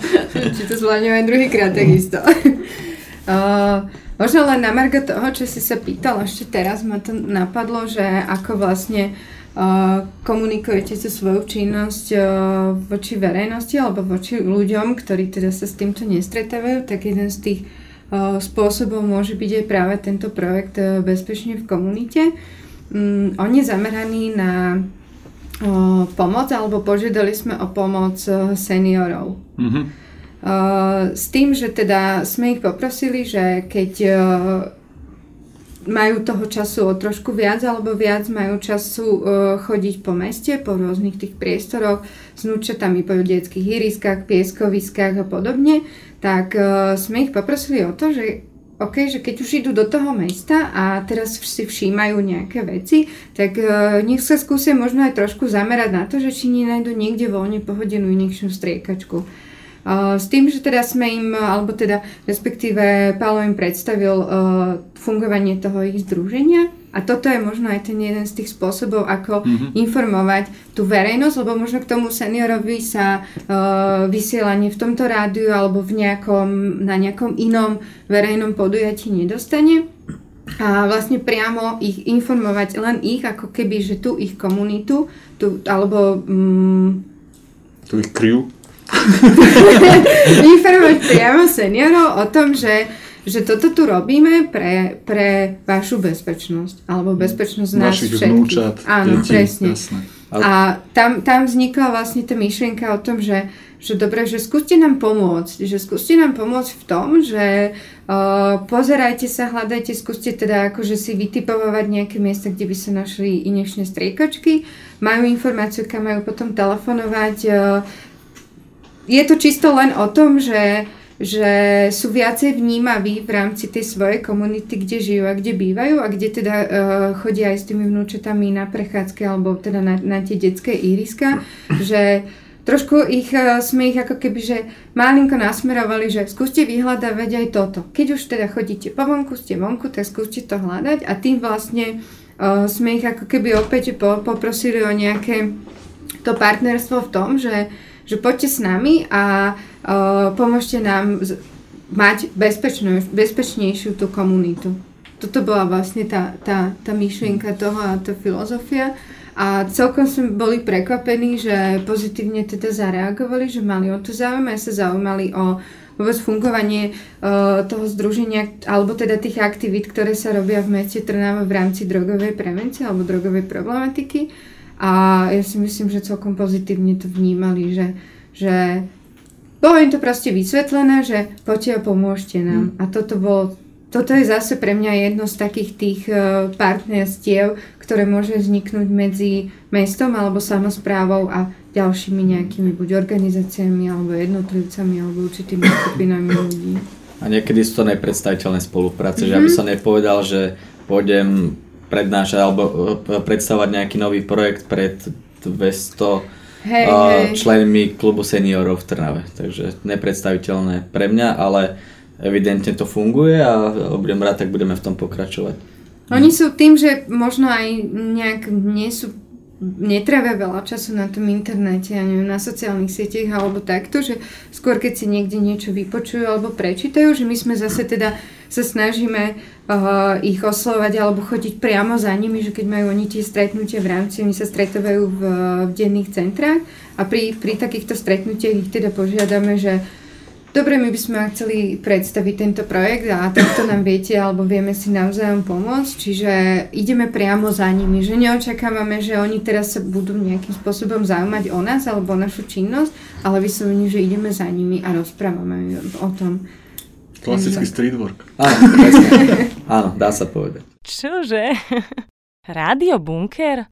*laughs* Či to zvládnem aj druhýkrát takisto. uh, *laughs* možno len na margo toho, čo si sa pýtal, ešte teraz ma to napadlo, že ako vlastne uh, komunikujete tú svoju činnosť uh, voči verejnosti alebo voči ľuďom, ktorí teda sa s týmto nestretávajú, tak jeden z tých uh, spôsobov môže byť aj práve tento projekt uh, Bezpečne v komunite. Um, on je zameraný na uh, pomoc, alebo požiadali sme o pomoc seniorov. Mhm. Uh, s tým, že teda sme ich poprosili, že keď majú toho času o trošku viac alebo viac majú času uh, chodiť po meste, po rôznych tých priestoroch s núčatami po detských ihriskách, pieskoviskách a podobne, tak uh, sme ich poprosili o to, že OK, že keď už idú do toho mesta a teraz si všímajú nejaké veci, tak uh, nech sa skúsia možno aj trošku zamerať na to, že či nenajdu niekde voľne pohodenú inekšiu striekačku. S tým, že teda sme im, alebo teda respektíve Pálo im predstavil uh, fungovanie toho ich združenia a toto je možno aj ten jeden z tých spôsobov, ako mm-hmm. informovať tú verejnosť, lebo možno k tomu seniorovi sa uh, vysielanie v tomto rádiu alebo v nejakom, na nejakom inom verejnom podujatí nedostane a vlastne priamo ich informovať len ich, ako keby, že tu ich komunitu, tu, alebo mm, Tu ich crew. *laughs* informovať priamo seniorov o tom, že, že toto tu robíme pre, pre vašu bezpečnosť, alebo bezpečnosť nás Vašich všetkých. vnúčat, Áno, detí, presne. jasné. A tam, tam vznikla vlastne tá myšlienka o tom, že, že dobre, že skúste nám pomôcť, že skúste nám pomôcť v tom, že uh, pozerajte sa, hľadajte, skúste teda akože si vytipovať nejaké miesta, kde by sa našli inečné striekačky, majú informáciu, kam majú potom telefonovať. Uh, je to čisto len o tom, že že sú viacej vnímaví v rámci tej svojej komunity, kde žijú a kde bývajú a kde teda uh, chodia aj s tými vnúčatami na prechádzky alebo teda na, na tie detské ihriska, že trošku ich, e, sme ich ako keby, že malinko nasmerovali, že skúste vyhľadávať aj toto. Keď už teda chodíte po vonku, ste vonku, tak skúste to hľadať a tým vlastne uh, sme ich ako keby opäť po, poprosili o nejaké to partnerstvo v tom, že, že poďte s nami a uh, pomôžte nám mať bezpečnú, bezpečnejšiu tú komunitu. Toto bola vlastne tá, tá, tá myšlienka toho a tá filozofia. A celkom sme boli prekvapení, že pozitívne teda zareagovali, že mali o to záujem a sa zaujímali o vôbec fungovanie toho združenia, alebo teda tých aktivít, ktoré sa robia v meste Trnava v rámci drogovej prevencie alebo drogovej problematiky. A ja si myslím, že celkom pozitívne to vnímali, že, že bolo im to proste vysvetlené, že poďte a pomôžte nám. Mm. A toto bolo toto je zase pre mňa jedno z takých tých e, partnerstiev, ktoré môže vzniknúť medzi mestom alebo samozprávou a ďalšími nejakými buď organizáciami alebo jednotlivcami alebo určitými skupinami ľudí. A niekedy sú to nepredstaviteľné spolupráce, mm-hmm. že aby som nepovedal, že pôjdem prednášať alebo e, predstavovať nejaký nový projekt pred 200 Hej, hej. členmi klubu seniorov v Trnave. Takže nepredstaviteľné pre mňa, ale evidentne to funguje a budem rád, tak budeme v tom pokračovať. Oni sú tým, že možno aj nejak nie sú netravia veľa času na tom internete, ja neviem, na sociálnych sieťach alebo takto, že skôr keď si niekde niečo vypočujú alebo prečítajú, že my sme zase teda sa snažíme uh, ich oslovať alebo chodiť priamo za nimi, že keď majú oni tie stretnutia v rámci, oni sa stretávajú v, v denných centrách a pri, pri takýchto stretnutiach ich teda požiadame, že Dobre, my by sme chceli predstaviť tento projekt a takto nám viete alebo vieme si navzájom pomôcť, čiže ideme priamo za nimi, že neočakávame, že oni teraz sa budú nejakým spôsobom zaujímať o nás alebo o našu činnosť, ale vyslovene, že ideme za nimi a rozprávame o tom. Klasický street work. Áno, presne. *laughs* Áno, dá sa povedať. Čože? *laughs* Rádio Bunker?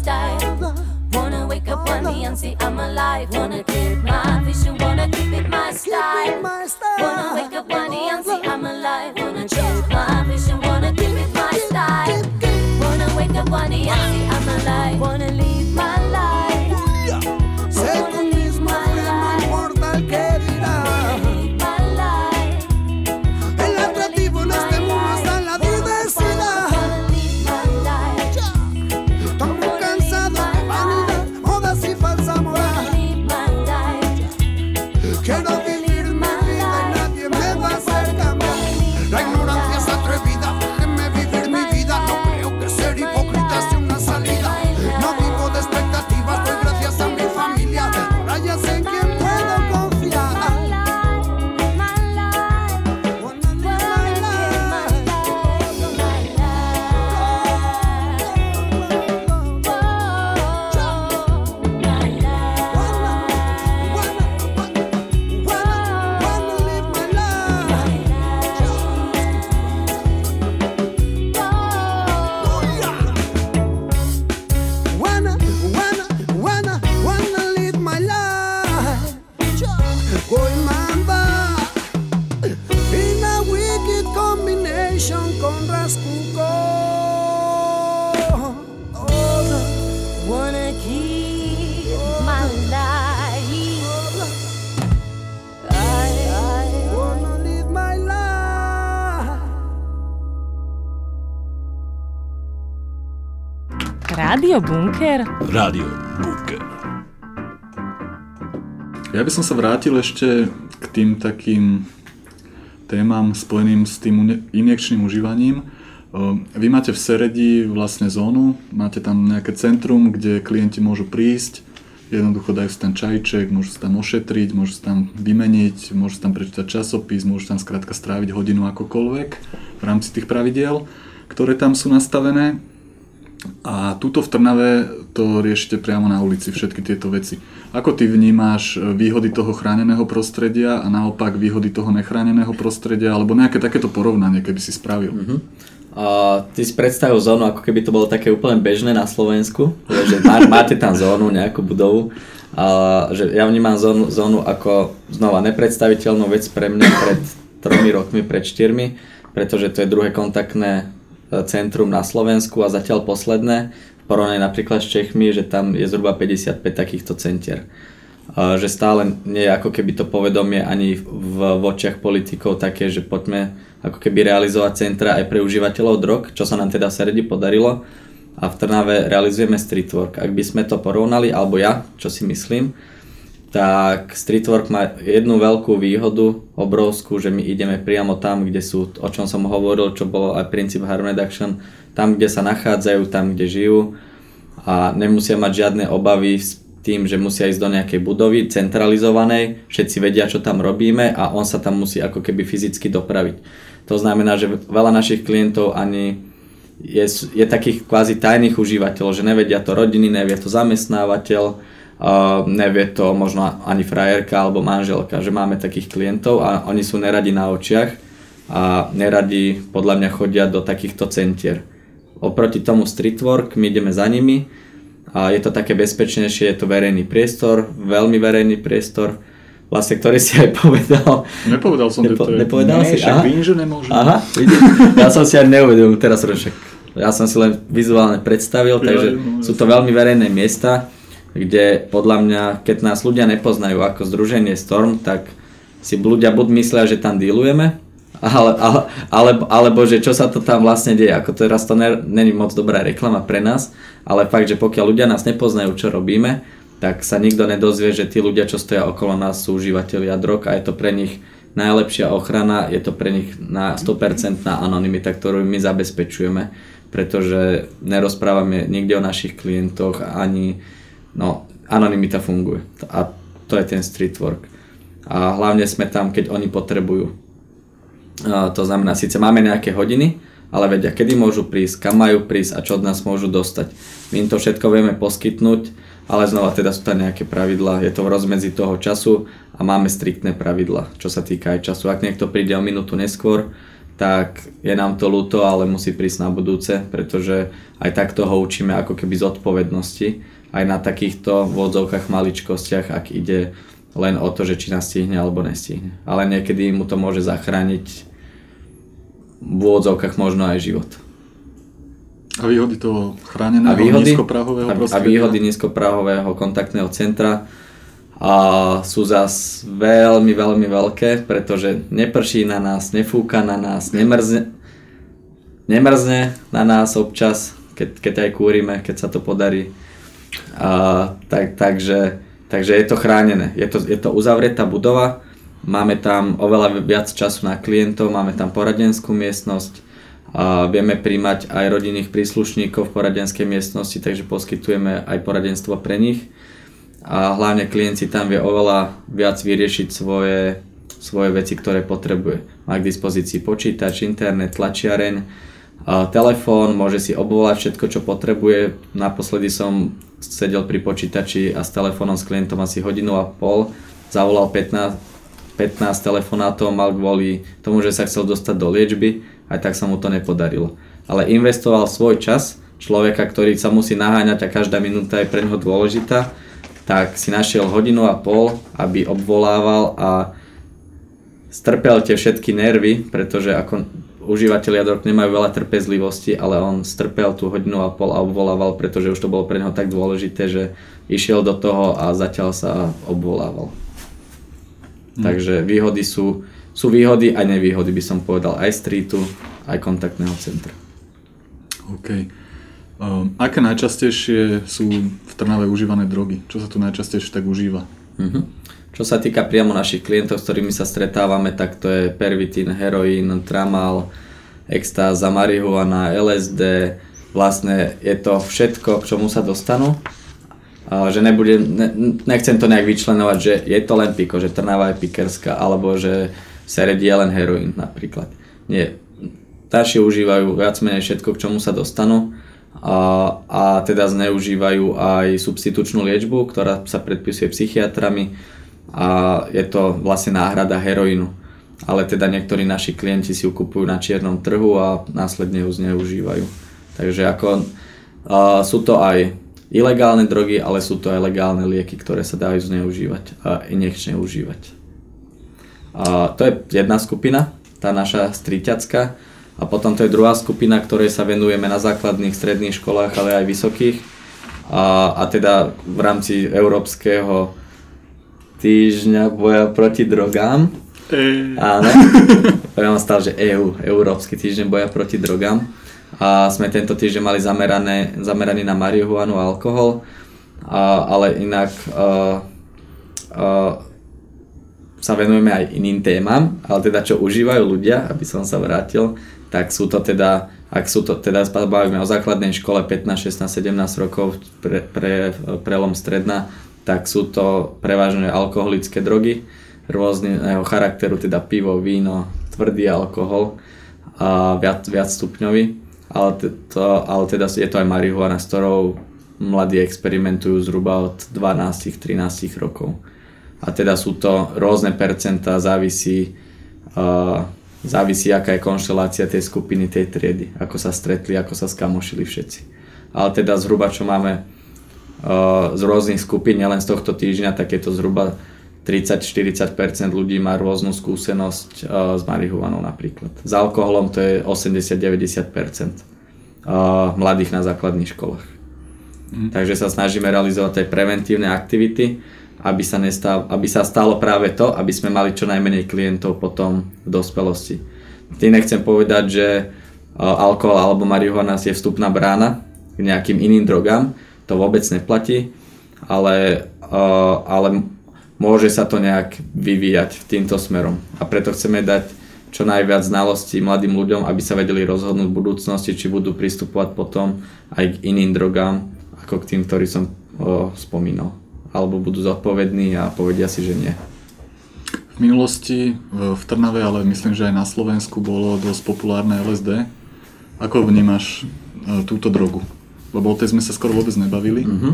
It my style. Wanna wake up one day and see I'm alive. Wanna keep my vision, wanna keep it my style. Wanna wake up one day and see Bunker? Rádio Bunker. Ja by som sa vrátil ešte k tým takým témam spojeným s tým injekčným užívaním. Ehm, Vy máte v Seredi vlastne zónu, máte tam nejaké centrum, kde klienti môžu prísť, jednoducho dajú si tam čajček, môžu sa tam ošetriť, môžu sa tam vymeniť, môžu tam prečítať časopis, môžu tam skrátka stráviť hodinu akokoľvek v rámci tých pravidiel, ktoré tam sú nastavené. A tuto v Trnave to riešite priamo na ulici, všetky tieto veci. Ako ty vnímáš výhody toho chráneného prostredia a naopak výhody toho nechráneného prostredia, alebo nejaké takéto porovnanie, keby si spravil? Mhm. A ty si predstavil zónu, ako keby to bolo také úplne bežné na Slovensku, že má, *laughs* máte tam zónu, nejakú budovu. A že ja vnímam zónu, zónu ako znova nepredstaviteľnú vec pre mňa pred tromi rokmi, pred štyrmi, pretože to je druhé kontaktné e, centrum na Slovensku a zatiaľ posledné, v napríklad s Čechmi, že tam je zhruba 55 takýchto centier. Že stále nie je ako keby to povedomie ani v, v očiach politikov také, že poďme ako keby realizovať centra aj pre užívateľov drog, čo sa nám teda v Seredi podarilo a v Trnave realizujeme streetwork. Ak by sme to porovnali, alebo ja, čo si myslím, tak streetwork má jednu veľkú výhodu, obrovskú, že my ideme priamo tam, kde sú, o čom som hovoril, čo bolo aj princíp harm reduction, tam, kde sa nachádzajú, tam, kde žijú. A nemusia mať žiadne obavy s tým, že musia ísť do nejakej budovy centralizovanej, všetci vedia, čo tam robíme a on sa tam musí ako keby fyzicky dopraviť. To znamená, že veľa našich klientov ani je, je takých kvázi tajných užívateľov, že nevedia to rodiny, nevie to zamestnávateľ, uh, nevie to možno ani frajerka alebo manželka, že máme takých klientov a oni sú neradi na očiach a neradi podľa mňa chodia do takýchto centier. Oproti tomu streetwork, my ideme za nimi a je to také bezpečnejšie, je to verejný priestor, veľmi verejný priestor, vlastne, ktorý si aj povedal. Nepovedal som, Nepo, to. Nepovedal Nie, si? však vím, že nemôžem. Aha, vidíš. ja som si aj neuvedomil, teraz však ja som si len vizuálne predstavil, takže Ja, sú to veľmi verejné miesta, kde podľa mňa, keď nás ľudia nepoznajú ako združenie Storm, tak si ľudia buď myslia, že tam dealujeme, ale, ale, alebo, alebo že čo sa to tam vlastne deje. Ako teraz to není moc dobrá reklama pre nás, ale fakt, že pokiaľ ľudia nás nepoznajú, čo robíme, tak sa nikto nedozvie, že tí ľudia, čo stoja okolo nás, sú užívateľia drog a je to pre nich najlepšia ochrana, je to pre nich na 100% anonimita, ktorú my zabezpečujeme, pretože nerozprávame nikde o našich klientoch ani, no, anonimita funguje a to je ten streetwork. A hlavne sme tam, keď oni potrebujú. A to znamená, síce máme nejaké hodiny, ale vedia, kedy môžu prísť, kam majú prísť a čo od nás môžu dostať. My im to všetko vieme poskytnúť, ale znova teda sú tam nejaké pravidlá, je to v rozmedzi toho času a máme striktné pravidlá, čo sa týka aj času. Ak niekto príde o minútu neskôr, tak je nám to ľúto, ale musí prísť na budúce, pretože aj takto ho učíme ako keby zodpovednosti, aj na takýchto vodzovkách maličkostiach, ak ide len o to, že či nás stihne alebo nestihne. Ale niekedy mu to môže zachrániť v úvodzovkách možno aj život. A výhody toho chráneného A výhody, nízkoprahového a, a prostredia? výhody nízkoprahového kontaktného centra a sú zas veľmi, veľmi veľké, pretože neprší na nás, nefúka na nás, nemrzne, nemrzne na nás občas, keď, keď aj kúrime, keď sa to podarí. A, tak, takže, takže je to chránené. Je to, je to uzavretá budova, máme tam oveľa viac času na klientov, máme tam poradenskú miestnosť, a vieme príjmať aj rodinných príslušníkov v poradenskej miestnosti, takže poskytujeme aj poradenstvo pre nich. A hlavne klient si tam vie oveľa viac vyriešiť svoje, svoje veci, ktoré potrebuje. Má k dispozícii počítač, internet, tlačiareň, telefón, môže si obvolať všetko, čo potrebuje. Naposledy som sedel pri počítači a s telefónom s klientom asi hodinu a pol, zavolal 15, 15 telefonátov, mal kvôli tomu, že sa chcel dostať do liečby, aj tak sa mu to nepodarilo. Ale investoval svoj čas, človeka, ktorý sa musí naháňať a každá minúta je pre neho dôležitá, tak si našiel hodinu a pol, aby obvolával a strpel tie všetky nervy, pretože ako užívateľia drog nemajú veľa trpezlivosti, ale on strpel tú hodinu a pol a obvolával, pretože už to bolo pre neho tak dôležité, že išiel do toho a zatiaľ sa obvolával. Hmm. Takže výhody sú, sú výhody aj nevýhody by som povedal aj streetu, aj kontaktného centra. OK. Um, aké najčastejšie sú v Trnave užívané drogy? Čo sa tu najčastejšie tak užíva? Uh-huh. Čo sa týka priamo našich klientov, s ktorými sa stretávame, tak to je pervitín, heroín, tramal, extáza, marihuana, LSD. Vlastne je to všetko, k čomu sa dostanú. Že nebude, ne, nechcem to nejak vyčlenovať, že je to len piko, že Trnava je pikerská, alebo že Sered je len heroín napríklad. Nie. Taši užívajú viac menej všetko, k čomu sa dostanú a, a teda zneužívajú aj substitučnú liečbu, ktorá sa predpisuje psychiatrami a je to vlastne náhrada heroínu. Ale teda niektorí naši klienti si ju kupujú na čiernom trhu a následne ju zneužívajú. Takže ako uh, sú to aj ilegálne drogy, ale sú to aj legálne lieky, ktoré sa dajú zneužívať a injekčne užívať. A to je jedna skupina, tá naša striťacká. A potom to je druhá skupina, ktorej sa venujeme na základných, stredných školách, ale aj vysokých. A, a teda v rámci Európskeho týždňa boja proti drogám. E... Áno, *laughs* ja mám stále, že EU, Európsky týždeň boja proti drogám. A sme tento týždeň mali zamerané, zameraný na marihuanu a alkohol, a, ale inak a, a, sa venujeme aj iným témam, ale teda čo užívajú ľudia, aby som sa vrátil, tak sú to teda, ak sú to teda bavíme o základnej škole 15, 16, 17 rokov pre, pre prelom stredná, tak sú to prevažne alkoholické drogy rôzneho charakteru, teda pivo, víno, tvrdý alkohol a viac, viac stupňový, ale, to, ale teda je to aj marihuana, s ktorou mladí experimentujú zhruba od 12-13 rokov. A teda sú to rôzne percentá, závisí uh, závisí, aká je konštelácia tej skupiny, tej triedy, ako sa stretli, ako sa skamošili všetci. Ale teda zhruba, čo máme z rôznych skupín, nielen z tohto týždňa, tak je to zhruba 30-40% ľudí má rôznu skúsenosť uh, s marihuanou napríklad. S alkoholom to je 80-90% uh, mladých na základných školách. Mm. Takže sa snažíme realizovať aj preventívne aktivity, aby sa, nestal, aby sa stalo práve to, aby sme mali čo najmenej klientov potom v dospelosti. Tým nechcem povedať, že alkohol alebo marihuana je vstupná brána k nejakým iným drogám, to vôbec neplatí, ale, ale môže sa to nejak vyvíjať týmto smerom. A preto chceme dať čo najviac znalostí mladým ľuďom, aby sa vedeli rozhodnúť v budúcnosti, či budú pristupovať potom aj k iným drogám, ako k tým, ktorý som o, spomínal alebo budú zodpovední a povedia si, že nie. V minulosti v Trnave, ale myslím, že aj na Slovensku bolo dosť populárne LSD. Ako vnímaš túto drogu? Lebo o tej sme sa skoro vôbec nebavili. Mm-hmm.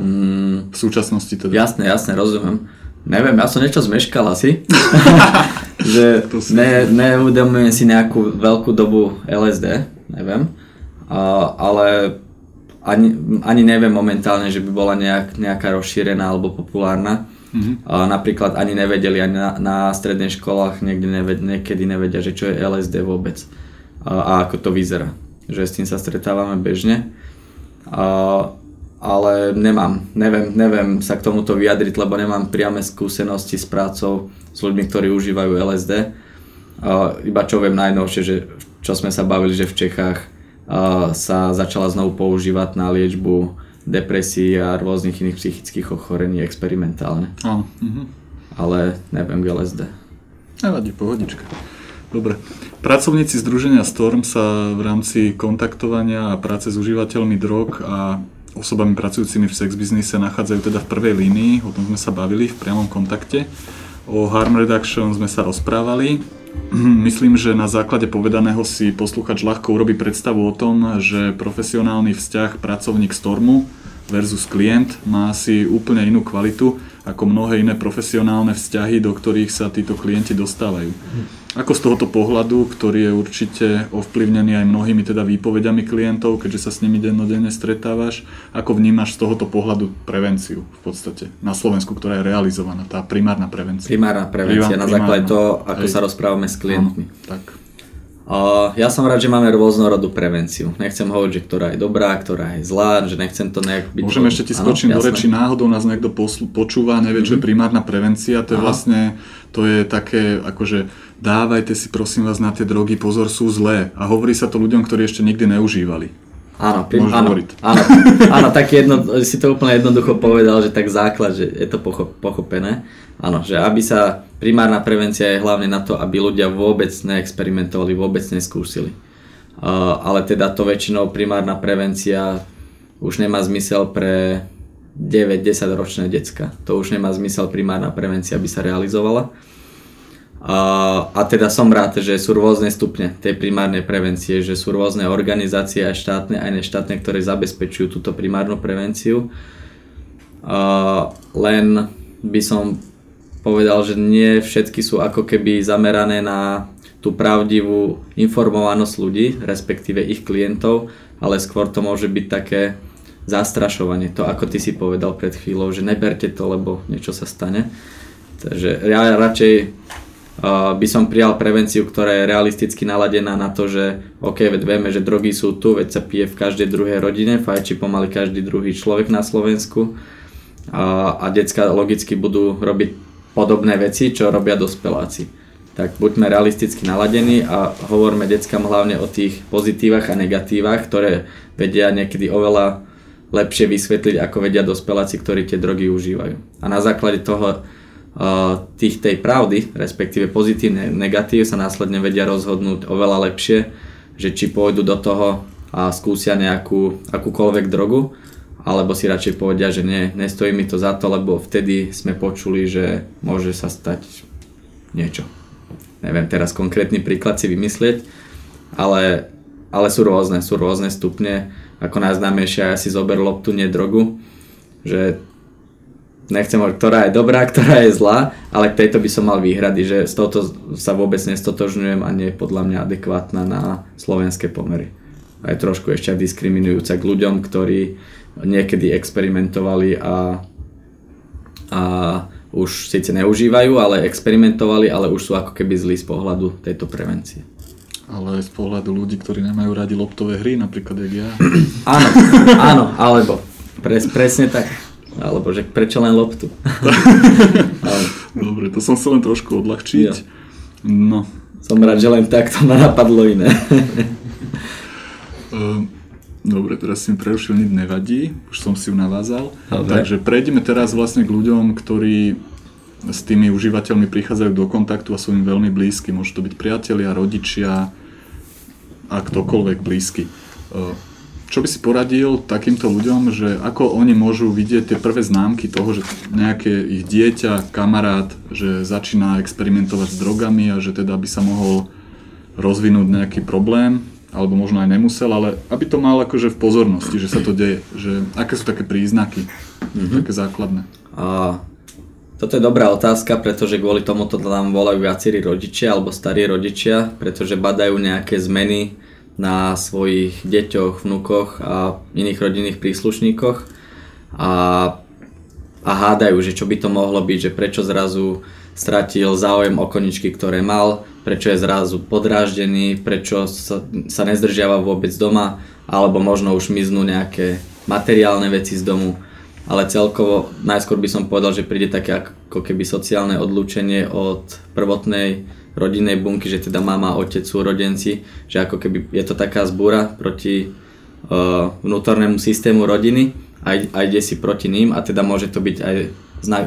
Mm, v súčasnosti teda. Jasne, jasne, rozumiem. Neviem, ja som niečo zmeškal asi. *laughs* že ne, neuvedomujem si nejakú veľkú dobu LSD, neviem. A, ale ani, ani neviem momentálne, že by bola nejak, nejaká rozšírená alebo populárna. Mm-hmm. A napríklad ani nevedeli, ani na, na stredných školách niekde neved, niekedy nevedia, že čo je LSD vôbec a, a ako to vyzerá. Že s tým sa stretávame bežne. A, ale nemám, neviem, neviem sa k tomuto vyjadriť, lebo nemám priame skúsenosti s prácou s ľuďmi, ktorí užívajú LSD. A iba čo viem najnovšie, že čo sme sa bavili, že v Čechách sa začala znovu používať na liečbu depresí a rôznych iných psychických ochorení experimentálne. Áno. Mhm. Ale neviem k LSD. Nevadí, pohodička. Dobre. Pracovníci Združenia Storm sa v rámci kontaktovania a práce s užívateľmi drog a osobami pracujúcimi v sex biznise nachádzajú teda v prvej línii, o tom sme sa bavili v priamom kontakte. O harm reduction sme sa rozprávali. *clears throat* Myslím, že na základe povedaného si posluchač ľahko urobí predstavu o tom, že profesionálny vzťah pracovník Stormu versus klient má asi úplne inú kvalitu ako mnohé iné profesionálne vzťahy, do ktorých sa títo klienti dostávajú. Ako z tohoto pohľadu, ktorý je určite ovplyvnený aj mnohými teda výpovediami klientov, keďže sa s nimi dennodenne stretávaš, ako vnímaš z tohoto pohľadu prevenciu v podstate na Slovensku, ktorá je realizovaná, tá primárna prevencia? Primárna prevencia, Primár, na základe toho, ako Hej. sa rozprávame s klientmi. Áno, tak. Ja som rád, že máme rôznorodú prevenciu. Nechcem hovoriť, že ktorá je dobrá, ktorá je zlá, že nechcem to nejak byť... Môžem ešte ti skočiť do reči, náhodou nás niekto počúva, nevie, čo je mhm. primárna prevencia, to je Aha. vlastne, to je také, akože dávajte si prosím vás na tie drogy, pozor, sú zlé. A hovorí sa to ľuďom, ktorí ešte nikdy neužívali. Áno, prim, áno, áno, áno, tak jedno, si to úplne jednoducho povedal, že tak základ, že je to pochopené. Áno, že aby sa primárna prevencia je hlavne na to, aby ľudia vôbec neexperimentovali, vôbec neskúsili. Uh, ale teda to väčšinou primárna prevencia už nemá zmysel pre 9-10 ročné decka. To už nemá zmysel primárna prevencia, aby sa realizovala. A teda som rád, že sú rôzne stupne tej primárnej prevencie, že sú rôzne organizácie aj štátne, aj neštátne, ktoré zabezpečujú túto primárnu prevenciu. Len by som povedal, že nie všetky sú ako keby zamerané na tú pravdivú informovanosť ľudí, respektíve ich klientov, ale skôr to môže byť také zastrašovanie. To ako ty si povedal pred chvíľou, že neberte to, lebo niečo sa stane. Takže ja radšej by som prijal prevenciu, ktorá je realisticky naladená na to, že OK, veď vieme, že drogy sú tu, veď sa pije v každej druhej rodine, fajči pomaly každý druhý človek na Slovensku a, a decka logicky budú robiť podobné veci, čo robia dospeláci. Tak buďme realisticky naladení a hovorme deckám hlavne o tých pozitívach a negatívach, ktoré vedia niekedy oveľa lepšie vysvetliť, ako vedia dospeláci, ktorí tie drogy užívajú. A na základe toho tých tej pravdy, respektíve pozitívne negatív sa následne vedia rozhodnúť oveľa lepšie, že či pôjdu do toho a skúsia nejakú akúkoľvek drogu, alebo si radšej povedia, že nie, nestojí mi to za to, lebo vtedy sme počuli, že môže sa stať niečo. Neviem teraz konkrétny príklad si vymyslieť, ale, ale sú rôzne, sú rôzne stupne. Ako najznámejšia ja si zober loptu, nie drogu, že nechcem hovoriť, ktorá je dobrá, *laughs* ktorá je zlá, ale k tejto by som mal výhrady, že z tohoto sa vôbec nestotožňujem a nie je podľa mňa adekvátna na slovenské pomery. A je trošku ešte diskriminujúca k ľuďom, ktorí niekedy experimentovali a, a už síce neužívajú, ale experimentovali, ale už sú ako keby zlí z pohľadu tejto prevencie. Ale z pohľadu ľudí, ktorí nemajú radi loptové hry, napríklad jak ja. *clears throat* áno, áno, alebo pres, presne tak. Alebo že prečo len loptu? *laughs* Dobre, to som sa len trošku odľahčiť. Jo. No. Som rád, že len takto ma napadlo iné. uh, *laughs* Dobre, teraz si mi prerušil, nič nevadí, už som si ju navázal. Dobre. Takže prejdeme teraz vlastne k ľuďom, ktorí s tými užívateľmi prichádzajú do kontaktu a sú im veľmi blízky. Môžu to byť priatelia, rodičia a ktokoľvek blízky. Čo by si poradil takýmto ľuďom, že ako oni môžu vidieť tie prvé známky toho, že nejaké ich dieťa, kamarát, že začína experimentovať s drogami a že teda by sa mohol rozvinúť nejaký problém, alebo možno aj nemusel, ale aby to mal akože v pozornosti, že sa to deje, že aké sú také príznaky, mm-hmm. také základné. A Toto je dobrá otázka, pretože kvôli tomuto nám volajú viacerí rodičia alebo starí rodičia, pretože badajú nejaké zmeny na svojich deťoch, vnukoch a iných rodinných príslušníkoch a, a hádajú, že čo by to mohlo byť, že prečo zrazu stratil záujem o koničky, ktoré mal, prečo je zrazu podráždený, prečo sa, sa nezdržiava vôbec doma, alebo možno už miznú nejaké materiálne veci z domu. Ale celkovo najskôr by som povedal, že príde také ako keby sociálne odlúčenie od prvotnej rodinnej bunky, že teda mama, otec, súrodenci, že ako keby je to taká zbúra proti uh, vnútornému systému rodiny a, a ide si proti ním a teda môže to byť aj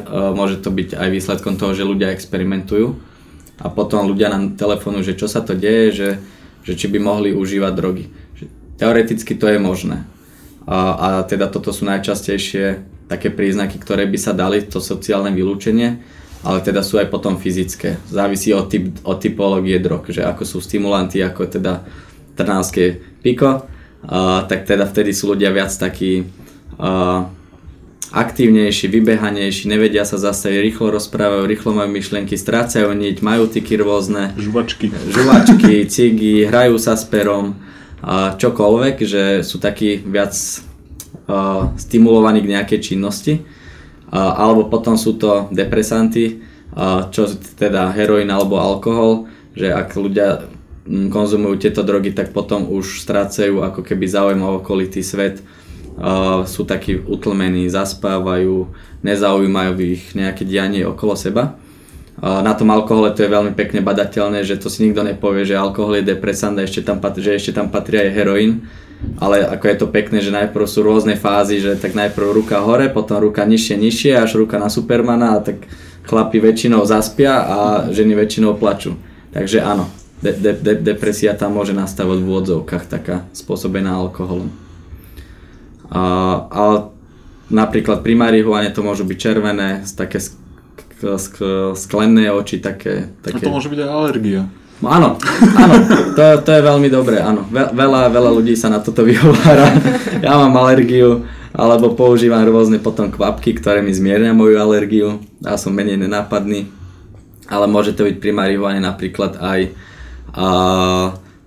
uh, môže to byť aj výsledkom toho, že ľudia experimentujú a potom ľudia nám telefonujú, že čo sa to deje, že, že či by mohli užívať drogy. Že teoreticky to je možné. A, a teda toto sú najčastejšie také príznaky, ktoré by sa dali, to sociálne vylúčenie, ale teda sú aj potom fyzické. Závisí od, typ, od typológie drog, že ako sú stimulanty, ako teda trnávské piko, uh, tak teda vtedy sú ľudia viac takí uh, aktívnejší, vybehanejší, nevedia sa zase rýchlo rozprávajú, rýchlo majú myšlienky, strácajú niť, majú tyky rôzne. Žuvačky. Žuvačky, *laughs* cigy, hrajú sa s perom, a čokoľvek, že sú takí viac uh, stimulovaní k nejakej činnosti. Alebo potom sú to depresanty, čo teda heroin alebo alkohol, že ak ľudia mm, konzumujú tieto drogy, tak potom už strácajú ako keby záujem o okolitý svet, sú takí utlmení, zaspávajú, nezaujímajú ich nejaké dianie okolo seba. Na tom alkohole to je veľmi pekne badateľné, že to si nikto nepovie, že alkohol je depresant a ešte tam, že ešte tam patrí aj heroin ale ako je to pekné, že najprv sú rôzne fázy, že tak najprv ruka hore, potom ruka nižšie, nižšie, až ruka na Supermana a tak chlapi väčšinou zaspia a ženy väčšinou plačú. Takže áno, de- de- de- depresia tam môže nastavať v úvodzovkách taká spôsobená alkoholom. A, ale napríklad pri marihuane to môžu byť červené, také sk- sk- sklenné oči, také, také... A to môže byť aj alergia. No áno, áno, to, to je veľmi dobré, áno. Veľa, veľa ľudí sa na toto *laughs* vyhovára. Ja mám alergiu, alebo používam rôzne potom kvapky, ktoré mi zmierňa moju alergiu. Ja som menej nenápadný. Ale môže to byť pri marihuane napríklad aj a,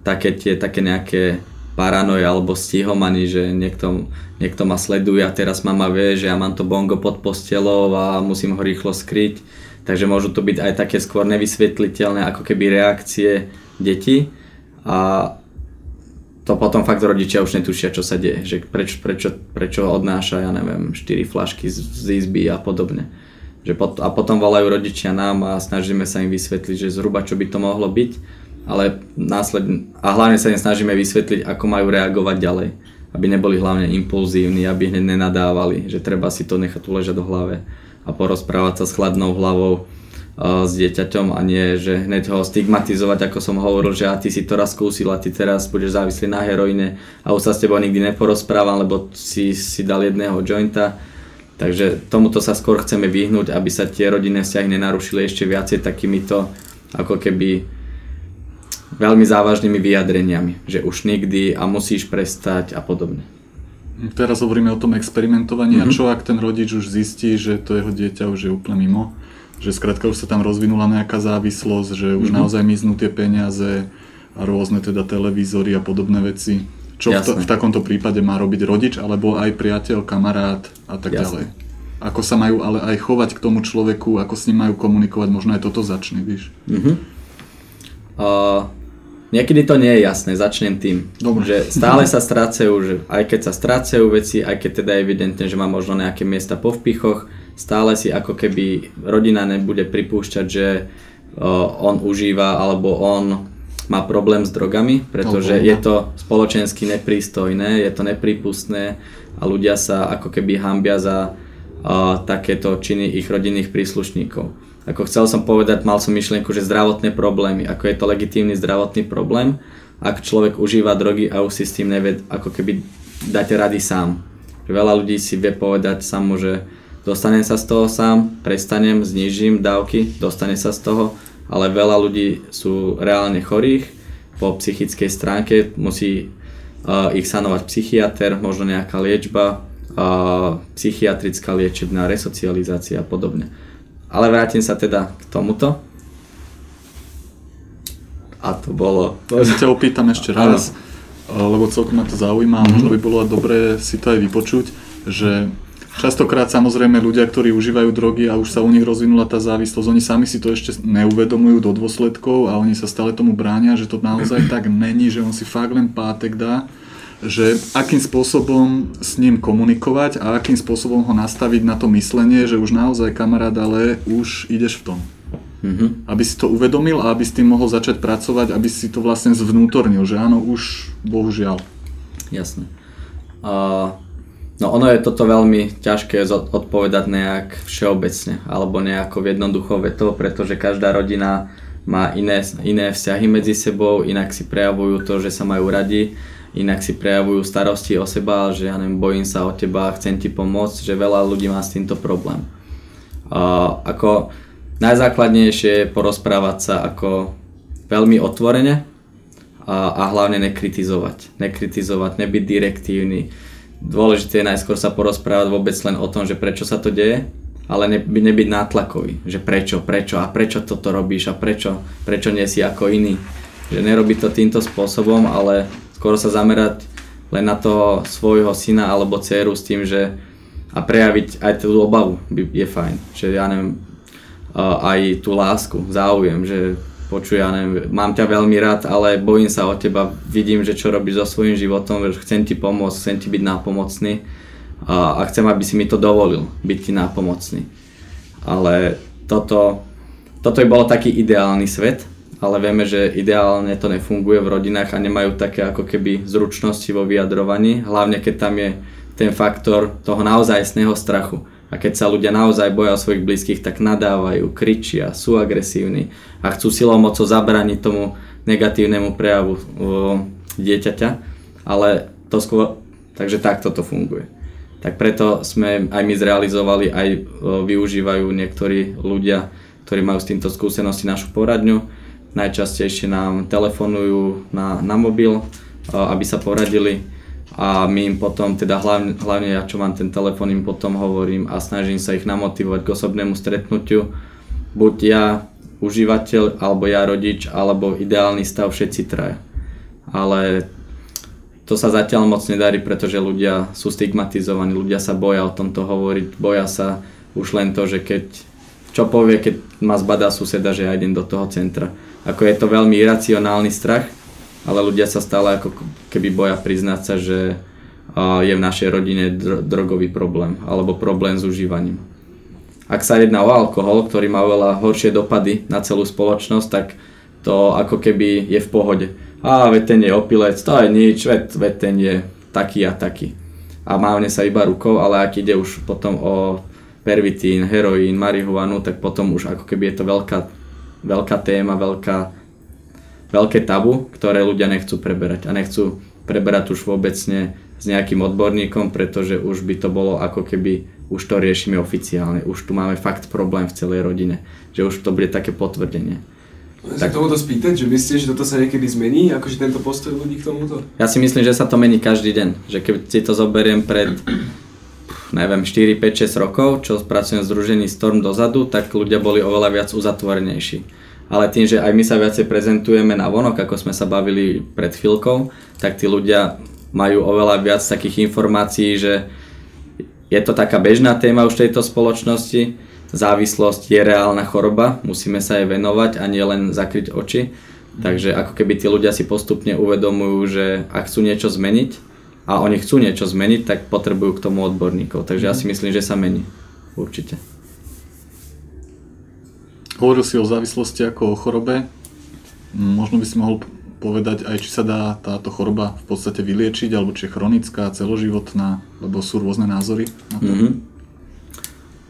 také tie, také nejaké paranoje alebo stihomany, že niekto, niekto ma sleduje a teraz mama vie, že ja mám to bongo pod postelou a musím ho rýchlo skryť Takže môžu to byť aj také skôr nevysvetliteľné ako keby reakcie detí. A to potom fakt rodičia už netušia, čo sa deje, že preč, prečo, prečo odnáša, ja neviem, 4 flašky z, z izby a podobne. Že pot, a potom volajú rodičia nám a snažíme sa im vysvetliť, že zhruba čo by to mohlo byť, ale následne, a hlavne sa im snažíme vysvetliť, ako majú reagovať ďalej, aby neboli hlavne impulzívni, aby hneď nenadávali, že treba si to nechať uležať do hlave a porozprávať sa s chladnou hlavou uh, s dieťaťom a nie, že hneď ho stigmatizovať, ako som hovoril, že a ty si to raz skúsil a ty teraz budeš závislý na heroíne a už sa s tebou nikdy neporozprávam, lebo si, si dal jedného jointa. Takže tomuto sa skôr chceme vyhnúť, aby sa tie rodinné vzťahy nenarušili ešte viacej takýmito ako keby veľmi závažnými vyjadreniami, že už nikdy a musíš prestať a podobne. Teraz hovoríme o tom experimentovaní mm-hmm. a čo ak ten rodič už zistí, že to jeho dieťa už je úplne mimo, že skrátka už sa tam rozvinula nejaká závislosť, že už mm-hmm. naozaj miznú tie peniaze a rôzne teda televízory a podobné veci. Čo v, to, v takomto prípade má robiť rodič alebo aj priateľ, kamarát a tak Jasne. ďalej. Ako sa majú ale aj chovať k tomu človeku, ako s ním majú komunikovať, možno aj toto začne, víš? Mm-hmm. Uh, Niekedy to nie je jasné, začnem tým, Dobre. že stále sa strácajú, že aj keď sa strácajú veci, aj keď teda je evidentne, že má možno nejaké miesta po vpichoch, stále si ako keby rodina nebude pripúšťať, že on užíva alebo on má problém s drogami, pretože je to spoločensky neprístojné, je to neprípustné a ľudia sa ako keby hambia za takéto činy ich rodinných príslušníkov. Ako chcel som povedať, mal som myšlienku, že zdravotné problémy, ako je to legitímny zdravotný problém, ak človek užíva drogy a už si s tým nevie ako keby dať rady sám. Veľa ľudí si vie povedať samo, že dostanem sa z toho sám, prestanem, znižím dávky, dostane sa z toho, ale veľa ľudí sú reálne chorých po psychickej stránke, musí uh, ich sanovať psychiatr, možno nejaká liečba, uh, psychiatrická liečebná resocializácia a podobne. Ale vrátim sa teda k tomuto. A to bolo... Ja sa ťa opýtam ešte raz, lebo celkom ma to zaujíma, mm-hmm. možno by bolo dobré si to aj vypočuť, že častokrát samozrejme ľudia, ktorí užívajú drogy a už sa u nich rozvinula tá závislosť, oni sami si to ešte neuvedomujú do dôsledkov a oni sa stále tomu bránia, že to naozaj tak není, že on si fakt len pátek dá že akým spôsobom s ním komunikovať a akým spôsobom ho nastaviť na to myslenie, že už naozaj kamarát, ale už ideš v tom. Mm-hmm. Aby si to uvedomil a aby si tým mohol začať pracovať, aby si to vlastne zvnútornil, že áno, už bohužiaľ. Jasné. Uh, no ono je toto veľmi ťažké odpovedať nejak všeobecne alebo nejako jednoduchou vetou, pretože každá rodina má iné, iné vzťahy medzi sebou, inak si prejavujú to, že sa majú radi inak si prejavujú starosti o seba, že ja neviem, bojím sa o teba, chcem ti pomôcť, že veľa ľudí má s týmto problém. Uh, ako najzákladnejšie je porozprávať sa ako veľmi otvorene a, a hlavne nekritizovať. Nekritizovať, nebyť direktívny. Dôležité je najskôr sa porozprávať vôbec len o tom, že prečo sa to deje, ale ne, nebyť nátlakový, že prečo, prečo a prečo toto robíš a prečo, prečo nie si ako iný. Že nerobiť to týmto spôsobom, ale skôr sa zamerať len na toho svojho syna alebo dceru s tým, že a prejaviť aj tú obavu je fajn. Že ja neviem, aj tú lásku, záujem, že počuj, ja neviem, mám ťa veľmi rád, ale bojím sa o teba, vidím, že čo robíš so svojím životom, že chcem ti pomôcť, chcem ti byť nápomocný a, a chcem, aby si mi to dovolil, byť ti nápomocný. Ale toto, toto by bol taký ideálny svet, ale vieme, že ideálne to nefunguje v rodinách a nemajú také ako keby zručnosti vo vyjadrovaní, hlavne keď tam je ten faktor toho naozajstného strachu. A keď sa ľudia naozaj boja o svojich blízkych, tak nadávajú, kričia, sú agresívni a chcú silou mocou zabrániť tomu negatívnemu prejavu dieťaťa, ale to skôr, takže takto to funguje. Tak preto sme aj my zrealizovali, aj využívajú niektorí ľudia, ktorí majú s týmto skúsenosti našu poradňu, najčastejšie nám telefonujú na, na mobil, aby sa poradili a my im potom, teda hlavne, hlavne ja čo mám ten telefon, im potom hovorím a snažím sa ich namotivovať k osobnému stretnutiu. Buď ja užívateľ, alebo ja rodič, alebo ideálny stav všetci traja. Ale to sa zatiaľ moc nedarí, pretože ľudia sú stigmatizovaní, ľudia sa boja o tomto hovoriť, boja sa už len to, že keď čo povie, keď ma zbadá suseda, že ja idem do toho centra ako je to veľmi iracionálny strach, ale ľudia sa stále ako keby boja priznať sa, že je v našej rodine drogový problém alebo problém s užívaním. Ak sa jedná o alkohol, ktorý má veľa horšie dopady na celú spoločnosť, tak to ako keby je v pohode. A veď ten je opilec, to je nič, veď, veď ten je taký a taký. A mávne sa iba rukou, ale ak ide už potom o pervitín, heroín, marihuanu, tak potom už ako keby je to veľká veľká téma, veľká, veľké tabu, ktoré ľudia nechcú preberať a nechcú preberať už vôbecne s nejakým odborníkom, pretože už by to bolo ako keby už to riešime oficiálne, už tu máme fakt problém v celej rodine, že už to bude také potvrdenie. Tak tomuto spýtať, že myslíte, že toto sa niekedy zmení, akože tento postoj ľudí k tomuto? Ja si myslím, že sa to mení každý deň, že keď si to zoberiem pred neviem, 4, 5, 6 rokov, čo pracujem v združení Storm dozadu, tak ľudia boli oveľa viac uzatvorenejší. Ale tým, že aj my sa viacej prezentujeme na vonok, ako sme sa bavili pred chvíľkou, tak tí ľudia majú oveľa viac takých informácií, že je to taká bežná téma už tejto spoločnosti, závislosť je reálna choroba, musíme sa jej venovať a nie len zakryť oči. Takže ako keby tí ľudia si postupne uvedomujú, že ak chcú niečo zmeniť, a oni chcú niečo zmeniť, tak potrebujú k tomu odborníkov. Takže ja si mhm. myslím, že sa mení. Určite. Hovoril si o závislosti ako o chorobe. Možno by si mohol povedať aj, či sa dá táto choroba v podstate vyliečiť, alebo či je chronická, celoživotná, lebo sú rôzne názory na to. Mm-hmm.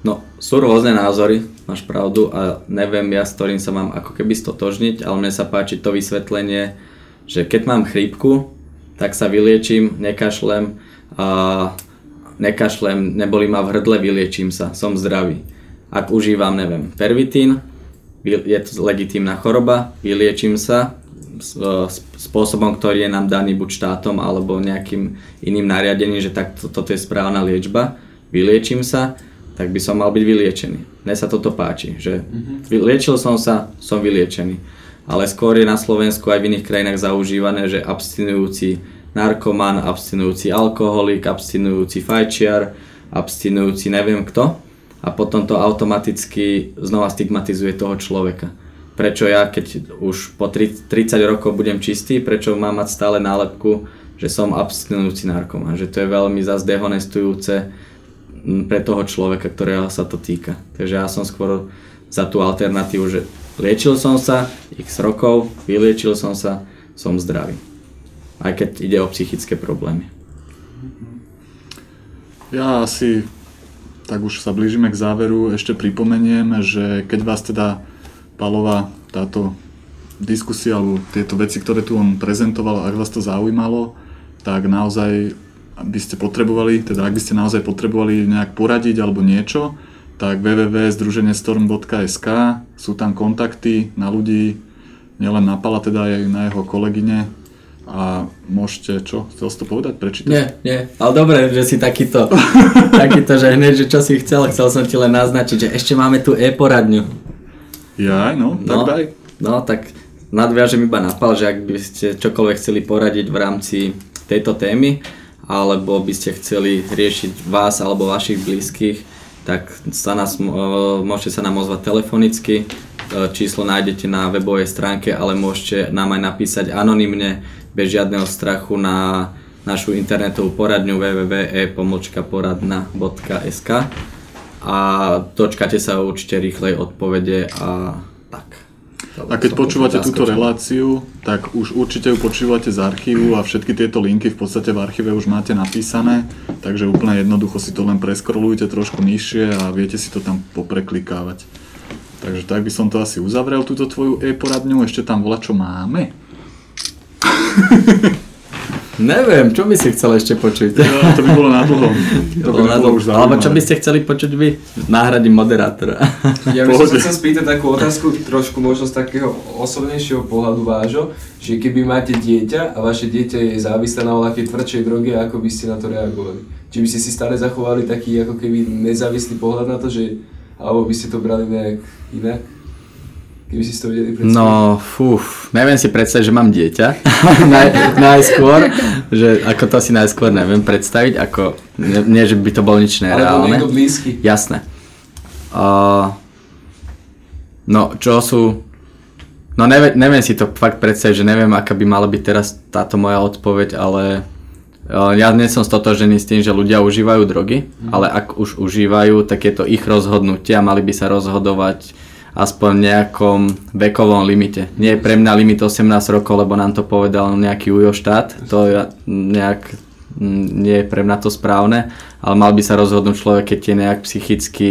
No, sú rôzne názory, máš pravdu a neviem ja, s ktorým sa mám ako keby stotožniť, ale mne sa páči to vysvetlenie, že keď mám chrípku, tak sa vyliečím, nekašlem, a nekašlem, neboli ma v hrdle, vyliečím sa, som zdravý. Ak užívam, neviem, pervitín, je to legitímna choroba, vyliečím sa spôsobom, ktorý je nám daný buď štátom alebo nejakým iným nariadením, že tak toto je správna liečba, vyliečím sa, tak by som mal byť vyliečený. Mne sa toto páči, že liečil som sa, som vyliečený. Ale skôr je na Slovensku aj v iných krajinách zaužívané, že abstinujúci narkoman, abstinujúci alkoholik, abstinujúci fajčiar, abstinujúci neviem kto a potom to automaticky znova stigmatizuje toho človeka. Prečo ja, keď už po 30 rokov budem čistý, prečo mám mať stále nálepku, že som abstinujúci narkoman, že to je veľmi zase dehonestujúce pre toho človeka, ktorého sa to týka. Takže ja som skôr za tú alternatívu, že liečil som sa x rokov, vyliečil som sa, som zdravý. Aj keď ide o psychické problémy. Ja asi, tak už sa blížime k záveru, ešte pripomeniem, že keď vás teda Palová táto diskusia alebo tieto veci, ktoré tu on prezentoval, ak vás to zaujímalo, tak naozaj by ste potrebovali, teda ak by ste naozaj potrebovali nejak poradiť alebo niečo, tak www.združeniestorm.sk sú tam kontakty na ľudí, nielen na Pala, teda aj na jeho kolegyne a môžete, čo, chcel si to povedať, prečítať? Nie, nie, ale dobre, že si takýto, *laughs* takýto, že hneď, že čo si chcel, chcel som ti len naznačiť, že ešte máme tu e-poradňu. Ja, no, tak No. daj. No, tak nadviažem iba na pal, že ak by ste čokoľvek chceli poradiť v rámci tejto témy, alebo by ste chceli riešiť vás alebo vašich blízkych, tak sa nás, e, môžete sa nám ozvať telefonicky, E, číslo nájdete na webovej stránke, ale môžete nám aj napísať anonymne, bez žiadneho strachu na našu internetovú poradňu www.e-poradna.sk a dočkate sa určite rýchlej odpovede a. A keď počúvate túto reláciu, tak už určite ju počúvate z archívu a všetky tieto linky v podstate v archíve už máte napísané, takže úplne jednoducho si to len preskrolujte trošku nižšie a viete si to tam popreklikávať. Takže tak by som to asi uzavrel, túto tvoju e-poradňu, ešte tam volá, čo máme. *laughs* Neviem, čo by si chcel ešte počuť? Ja, to by bolo na dlho. *laughs* To by Bolo na dlho. už Alebo čo by ste chceli počuť vy? Náhradím moderátora. *laughs* Ja by som chcel spýtať takú otázku, trošku možno z takého osobnejšieho pohľadu vášho, že keby máte dieťa a vaše dieťa je závislé na voľakej tvrdšej droge, ako by ste na to reagovali? Či by ste si stále zachovali taký ako keby nezávislý pohľad na to, že alebo by ste to brali nejak inak? Keby si to vedeli predstaviť? No, fúf, neviem si predstaviť, že mám dieťa. *laughs* Naj, najskôr, že ako to si najskôr neviem predstaviť, ako, nie, nie že by to bolo nič Alebo nereálne. niekto blízky. Jasné. Uh, no, čo sú... No neviem, neviem si to fakt predstaviť, že neviem, aká by mala byť teraz táto moja odpoveď, ale ja nie som stotožený s tým, že ľudia užívajú drogy, ale ak už užívajú, tak je to ich rozhodnutie a mali by sa rozhodovať aspoň v nejakom vekovom limite. Nie je pre mňa limit 18 rokov, lebo nám to povedal nejaký ujo štát, to ja nejak nie je pre mňa to správne, ale mal by sa rozhodnúť človek, keď je nejak psychicky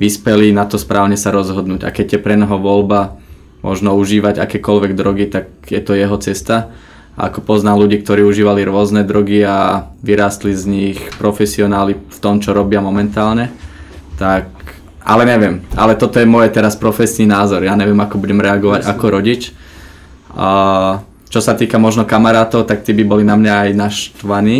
vyspelý, na to správne sa rozhodnúť. A keď je pre neho voľba možno užívať akékoľvek drogy, tak je to jeho cesta. A ako poznám ľudí, ktorí užívali rôzne drogy a vyrástli z nich profesionáli v tom, čo robia momentálne, tak ale neviem, ale toto je môj teraz profesný názor, ja neviem ako budem reagovať ako rodič. A čo sa týka možno kamarátov, tak tí by boli na mňa aj naštvaní,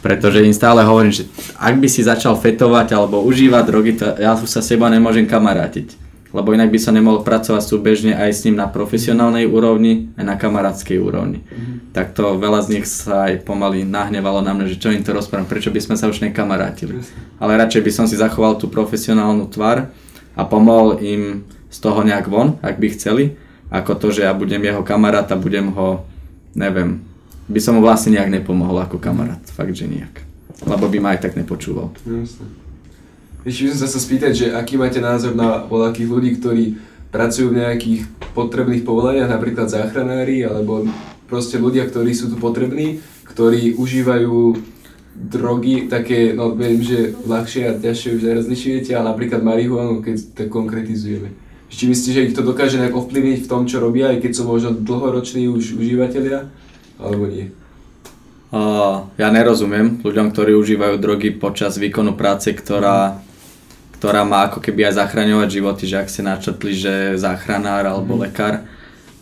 pretože im stále hovorím, že ak by si začal fetovať alebo užívať drogy, to ja sa s teba nemôžem kamarátiť. Lebo inak by som nemohol pracovať súbežne aj s ním na profesionálnej úrovni, aj na kamarátskej úrovni. Tak to veľa z nich sa aj pomaly nahnevalo na mňa, že čo im to rozprávam, prečo by sme sa už nekamarátili. Ale radšej by som si zachoval tú profesionálnu tvár a pomohol im z toho nejak von, ak by chceli, ako to, že ja budem jeho kamarát a budem ho, neviem, by som mu vlastne nejak nepomohol ako kamarát, fakt, že nejak. Lebo by ma aj tak nepočúval. Jasné. Ešte by som sa chcel spýtať, že aký máte názor na voľakých ľudí, ktorí pracujú v nejakých potrebných povolaniach, napríklad záchranári, alebo proste ľudia, ktorí sú tu potrební, ktorí užívajú drogy, také, no viem, že ľahšie a ťažšie už nerozlišujete, ale napríklad marihuanu, keď to konkretizujeme. Či myslíte, že ich to dokáže nejak ovplyvniť v tom, čo robia, aj keď sú možno dlhoroční už užívateľia, alebo nie? Uh, ja nerozumiem ľuďom, ktorí užívajú drogy počas výkonu práce, ktorá, ktorá má ako keby aj zachraňovať životy, že ak ste načrtli, že záchranár alebo lekár.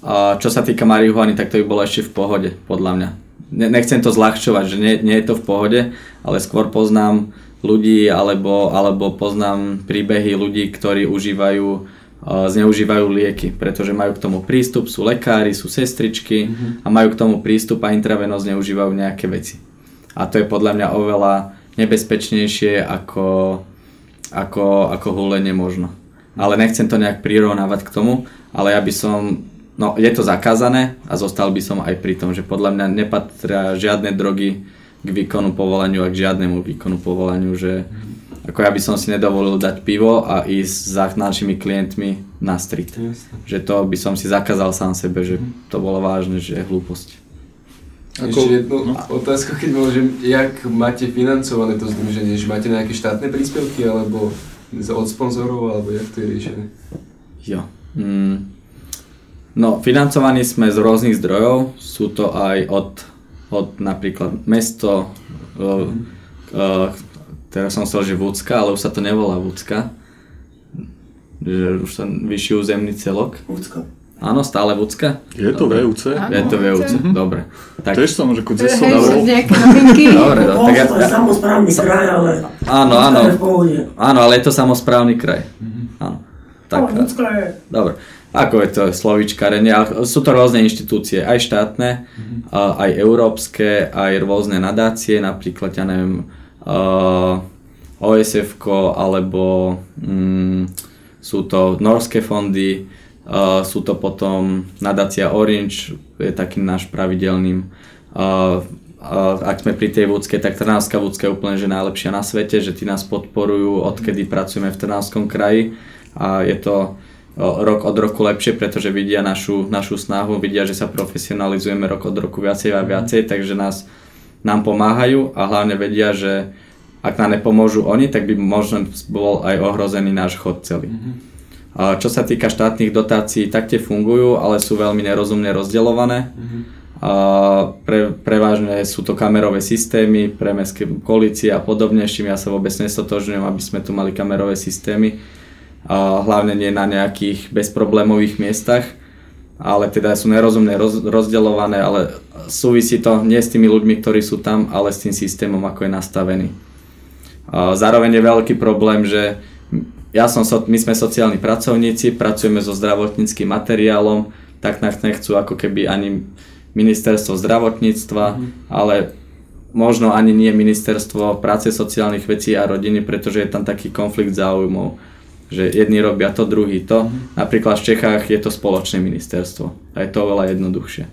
Uh, čo sa týka marihuany, tak to by bolo ešte v pohode, podľa mňa. Ne, nechcem to zľahčovať, že nie, nie je to v pohode, ale skôr poznám ľudí, alebo, alebo poznám príbehy ľudí, ktorí užívajú zneužívajú lieky, pretože majú k tomu prístup, sú lekári, sú sestričky a majú k tomu prístup a intravenos zneužívajú nejaké veci. A to je podľa mňa oveľa nebezpečnejšie ako, ako, ako hulenie možno. Ale nechcem to nejak prirovnávať k tomu, ale ja by som, no je to zakázané a zostal by som aj pri tom, že podľa mňa nepatria žiadne drogy k výkonu povolaniu a k žiadnemu výkonu povolaniu, že ako ja by som si nedovolil dať pivo a ísť za našimi klientmi na street. Že to by som si zakázal sám sebe, že to bolo vážne, že je hlúposť. Ako... Ešte jednu otázku, keď môžem, jak máte financované to združenie, že máte nejaké štátne príspevky alebo od sponzorov, alebo jak to je riešené? Jo. Mm. No, financovaní sme z rôznych zdrojov, sú to aj od, od napríklad mesto, uh, uh, teraz som chcel, že Vúcka, ale už sa to nevolá Vúcka, že už sa vyšší územný celok. Vúcka. Áno, stále Vúcka? Je to Dobre. VUC? Je to VUC, dobre. Tak, Tiež sa zesom. že nejaké novinky. *laughs* dobre, do, No, tak ja, to je samozprávny kraj, ale áno, áno, áno, ale je to samozprávny kraj. Áno. Tak, Ale Vúcka je... Dobre. Ako je to slovíčkarenie, ale sú to rôzne inštitúcie, aj štátne, a aj európske, aj rôzne nadácie, napríklad, ja neviem, uh, osf alebo mm, sú to norské fondy, uh, sú to potom nadácia Orange, je takým náš pravidelným. Uh, uh, ak sme pri tej Vúcke, tak Trnavská Vúcka je úplne že najlepšia na svete, že tí nás podporujú, odkedy pracujeme v Trnavskom kraji a je to o, rok od roku lepšie, pretože vidia našu, našu snahu, vidia, že sa profesionalizujeme rok od roku viacej a viacej, takže nás, nám pomáhajú a hlavne vedia, že ak nám nepomôžu oni, tak by možno bol aj ohrozený náš chod celý. A Čo sa týka štátnych dotácií, tak tie fungujú, ale sú veľmi nerozumne rozdeľované. A pre, prevažne sú to kamerové systémy pre mestské koalície a podobne, s čím ja sa vôbec nestotožňujem, aby sme tu mali kamerové systémy. Hlavne nie na nejakých bezproblémových miestach, ale teda sú nerozumne roz, rozdeľované, ale súvisí to nie s tými ľuďmi, ktorí sú tam, ale s tým systémom, ako je nastavený. Zároveň je veľký problém, že ja som, so- my sme sociálni pracovníci, pracujeme so zdravotníckým materiálom, tak nás nechcú ako keby ani ministerstvo zdravotníctva, ale možno ani nie ministerstvo práce, sociálnych vecí a rodiny, pretože je tam taký konflikt záujmov, že jedni robia to, druhý to. Napríklad v Čechách je to spoločné ministerstvo a je to oveľa jednoduchšie.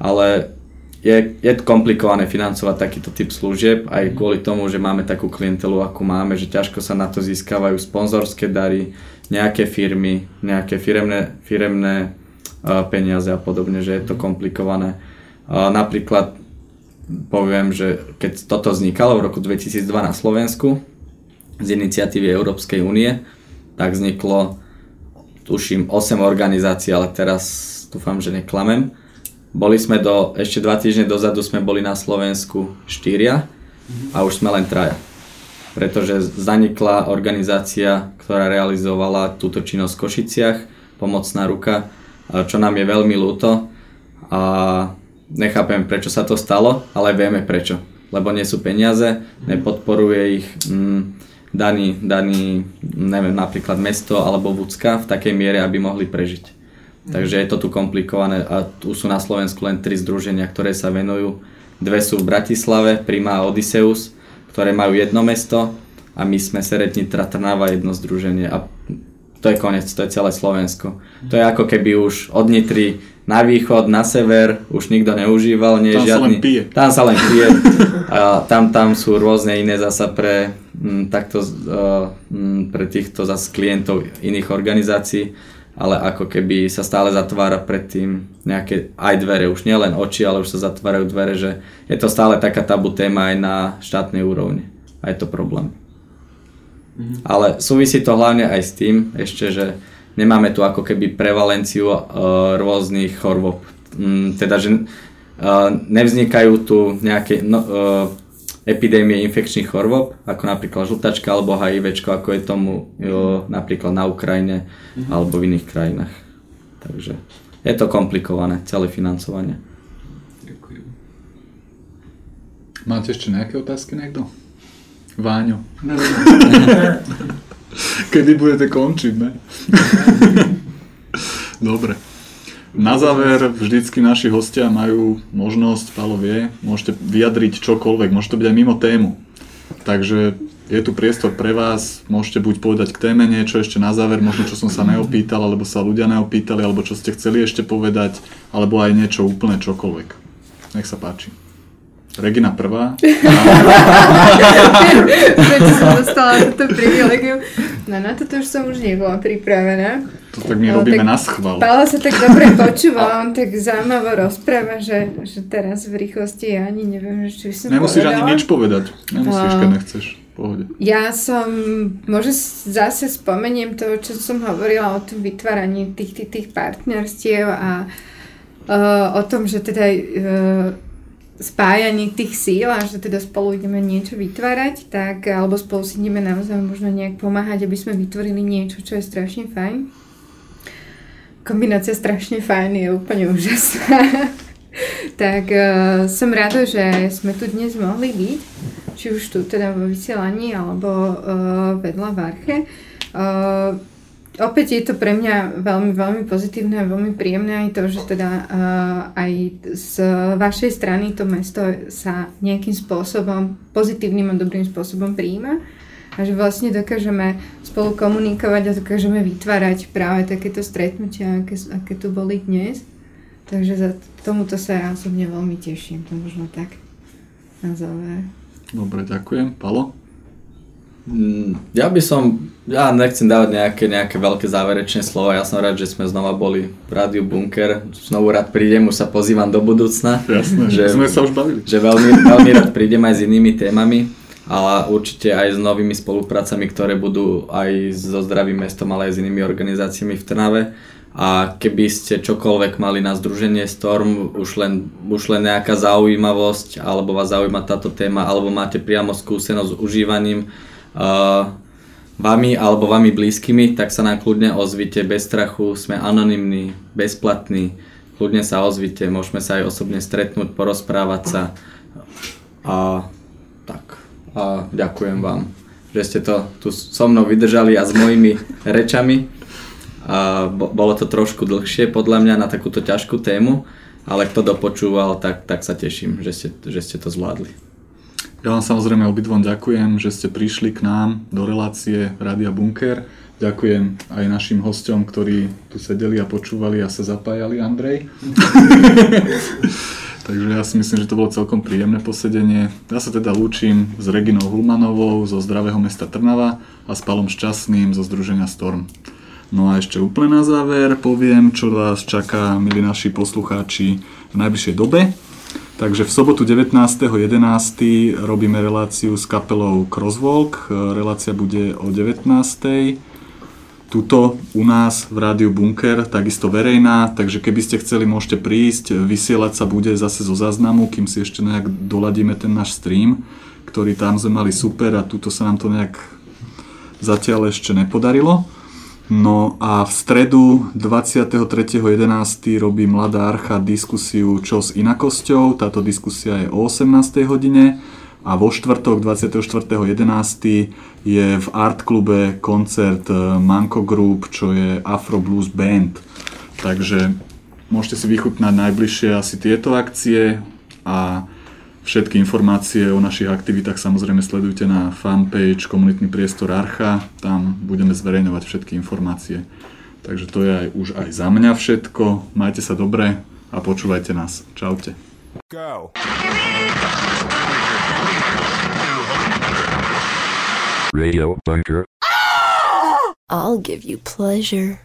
Ale je, je komplikované financovať takýto typ služieb aj kvôli tomu, že máme takú klientelu, akú máme, že ťažko sa na to získavajú sponzorské dary, nejaké firmy, nejaké firemné, firemné uh, peniaze a podobne, že je to komplikované. Uh, napríklad poviem, že keď toto vznikalo v roku 2002 na Slovensku z iniciatívy Európskej únie, tak vzniklo tuším 8 organizácií, ale teraz dúfam, že neklamem. Boli sme do, ešte dva týždne dozadu sme boli na Slovensku štyria a už sme len traja. Pretože zanikla organizácia, ktorá realizovala túto činnosť v Košiciach, pomocná ruka, čo nám je veľmi ľúto a nechápem prečo sa to stalo, ale vieme prečo. Lebo nie sú peniaze, nepodporuje ich mm, daný, daný neviem, napríklad mesto alebo Vúcka v takej miere, aby mohli prežiť. Takže je to tu komplikované a tu sú na Slovensku len tri združenia, ktoré sa venujú. Dve sú v Bratislave, Prima a Odysseus, ktoré majú jedno mesto a my sme Seretnitra Trnava jedno združenie a to je koniec, to je celé Slovensko. To je ako keby už od Nitry na východ, na sever už nikto neužíval, nie Tam sa žiadny... len pije. Tam sa len pije. *laughs* A tam, tam sú rôzne iné zasa pre, m, takto, uh, m, pre týchto zas klientov iných organizácií, ale ako keby sa stále zatvára predtým nejaké aj dvere, už nielen oči, ale už sa zatvárajú dvere, že je to stále taká tabu téma aj na štátnej úrovni. A je to problém. Ale súvisí to hlavne aj s tým ešte, že nemáme tu ako keby prevalenciu uh, rôznych chorôb. Mm, teda, že uh, nevznikajú tu nejaké no, uh, epidémie infekčných chorôb, ako napríklad žltačka alebo HIV, ako je tomu uh, napríklad na Ukrajine alebo v iných krajinách. Takže je to komplikované, celé financovanie. Ďakujem. Máte ešte nejaké otázky niekto? Váňo. *laughs* Kedy budete končiť, ne? *laughs* Dobre. Na záver vždycky naši hostia majú možnosť, Palo vie, môžete vyjadriť čokoľvek, môže to byť aj mimo tému. Takže je tu priestor pre vás, môžete buď povedať k téme niečo ešte na záver, možno čo som sa neopýtal, alebo sa ľudia neopýtali, alebo čo ste chceli ešte povedať, alebo aj niečo úplne čokoľvek. Nech sa páči. Regina prvá. *laughs* Prečo som dostala toto privilegium? No na toto už som už nebola pripravená. To tak my No, robíme tak na schvál. Pála sa tak dobre *laughs* počúva, on tak zaujímavo rozpráva, že, že teraz v rýchlosti ja ani neviem, že čo by som Nemusíš povedala. ani nič povedať. Nemusíš, keď nechceš. Pohode. Ja som, možno s- zase spomeniem to, čo som hovorila o tom vytváraní tých, tých, tých partnerstiev a uh, o tom, že teda uh, spájanie tých síl a že teda spolu ideme niečo vytvárať, tak alebo spolu si ideme naozaj možno nejak pomáhať, aby sme vytvorili niečo, čo je strašne fajn. Kombinácia strašne fajn je úplne úžasná. *laughs* tak uh, som rada, že sme tu dnes mohli byť, či už tu teda vo vysielaní alebo uh, vedľa v Arche. Uh, opäť je to pre mňa veľmi, veľmi pozitívne a veľmi príjemné aj to, že teda uh, aj z vašej strany to mesto sa nejakým spôsobom, pozitívnym a dobrým spôsobom prijíma a že vlastne dokážeme spolu komunikovať a dokážeme vytvárať práve takéto stretnutia, aké, aké tu boli dnes. Takže za tomuto sa ja osobne veľmi teším, to možno tak na záver. Dobre, ďakujem. Palo? Mm, Ja by som, ja nechcem dávať nejaké, nejaké veľké záverečné slova, ja som rád, že sme znova boli v Rádiu Bunker, znovu rád prídem, už sa pozývam do budúcna. Jasné, že, sme sa už bavili. Že veľmi, veľmi rád prídem aj s inými témami, ale určite aj s novými spoluprácami, ktoré budú aj so Zdravým mestom, ale aj s inými organizáciami v Trnave. A keby ste čokoľvek mali na združenie Storm, už len, už len nejaká zaujímavosť, alebo vás zaujíma táto téma, alebo máte priamo skúsenosť s užívaním vami alebo vami blízkymi, tak sa nám kľudne ozvite bez strachu, sme anonymní, bezplatní, kľudne sa ozvite, môžeme sa aj osobne stretnúť, porozprávať sa a tak. A ďakujem vám, že ste to tu so mnou vydržali a s mojimi rečami. A bo, bolo to trošku dlhšie podľa mňa na takúto ťažkú tému, ale kto dopočúval, tak, tak sa teším, že ste, že ste to zvládli. Ja vám samozrejme obidvom ďakujem, že ste prišli k nám do relácie Rádia Bunker. Ďakujem aj našim hosťom, ktorí tu sedeli a počúvali a sa zapájali, Andrej. *laughs* Takže ja si myslím, že to bolo celkom príjemné posedenie. Ja sa teda lúčim s Reginou Hulmanovou zo Zdravého mesta Trnava a s Palom Šťastným zo Združenia Storm. No a ešte úplne na záver poviem, čo vás čaká, milí naši poslucháči, v najbližšej dobe. Takže v sobotu 19.11. robíme reláciu s kapelou Crosswalk. Relácia bude o 19.00. Tuto u nás v rádiu Bunker, takisto verejná, takže keby ste chceli, môžete prísť. Vysielať sa bude zase zo záznamu, kým si ešte nejak doladíme ten náš stream, ktorý tam sme mali super a tuto sa nám to nejak zatiaľ ešte nepodarilo. No a v stredu 23.11. robí Mladá Archa diskusiu Čo s inakosťou. Táto diskusia je o 18. hodine a vo štvrtok 24.11. je v Art klube koncert Manko Group, čo je Afro Blues Band. Takže môžete si vychutnať najbližšie asi tieto akcie a Všetky informácie o našich aktivitách samozrejme sledujte na fanpage Komunitný priestor Archa, tam budeme zverejňovať všetky informácie. Takže to je aj, už aj za mňa všetko, majte sa dobre a počúvajte nás. Čaute. Go. Radio Bunker. I'll give you pleasure.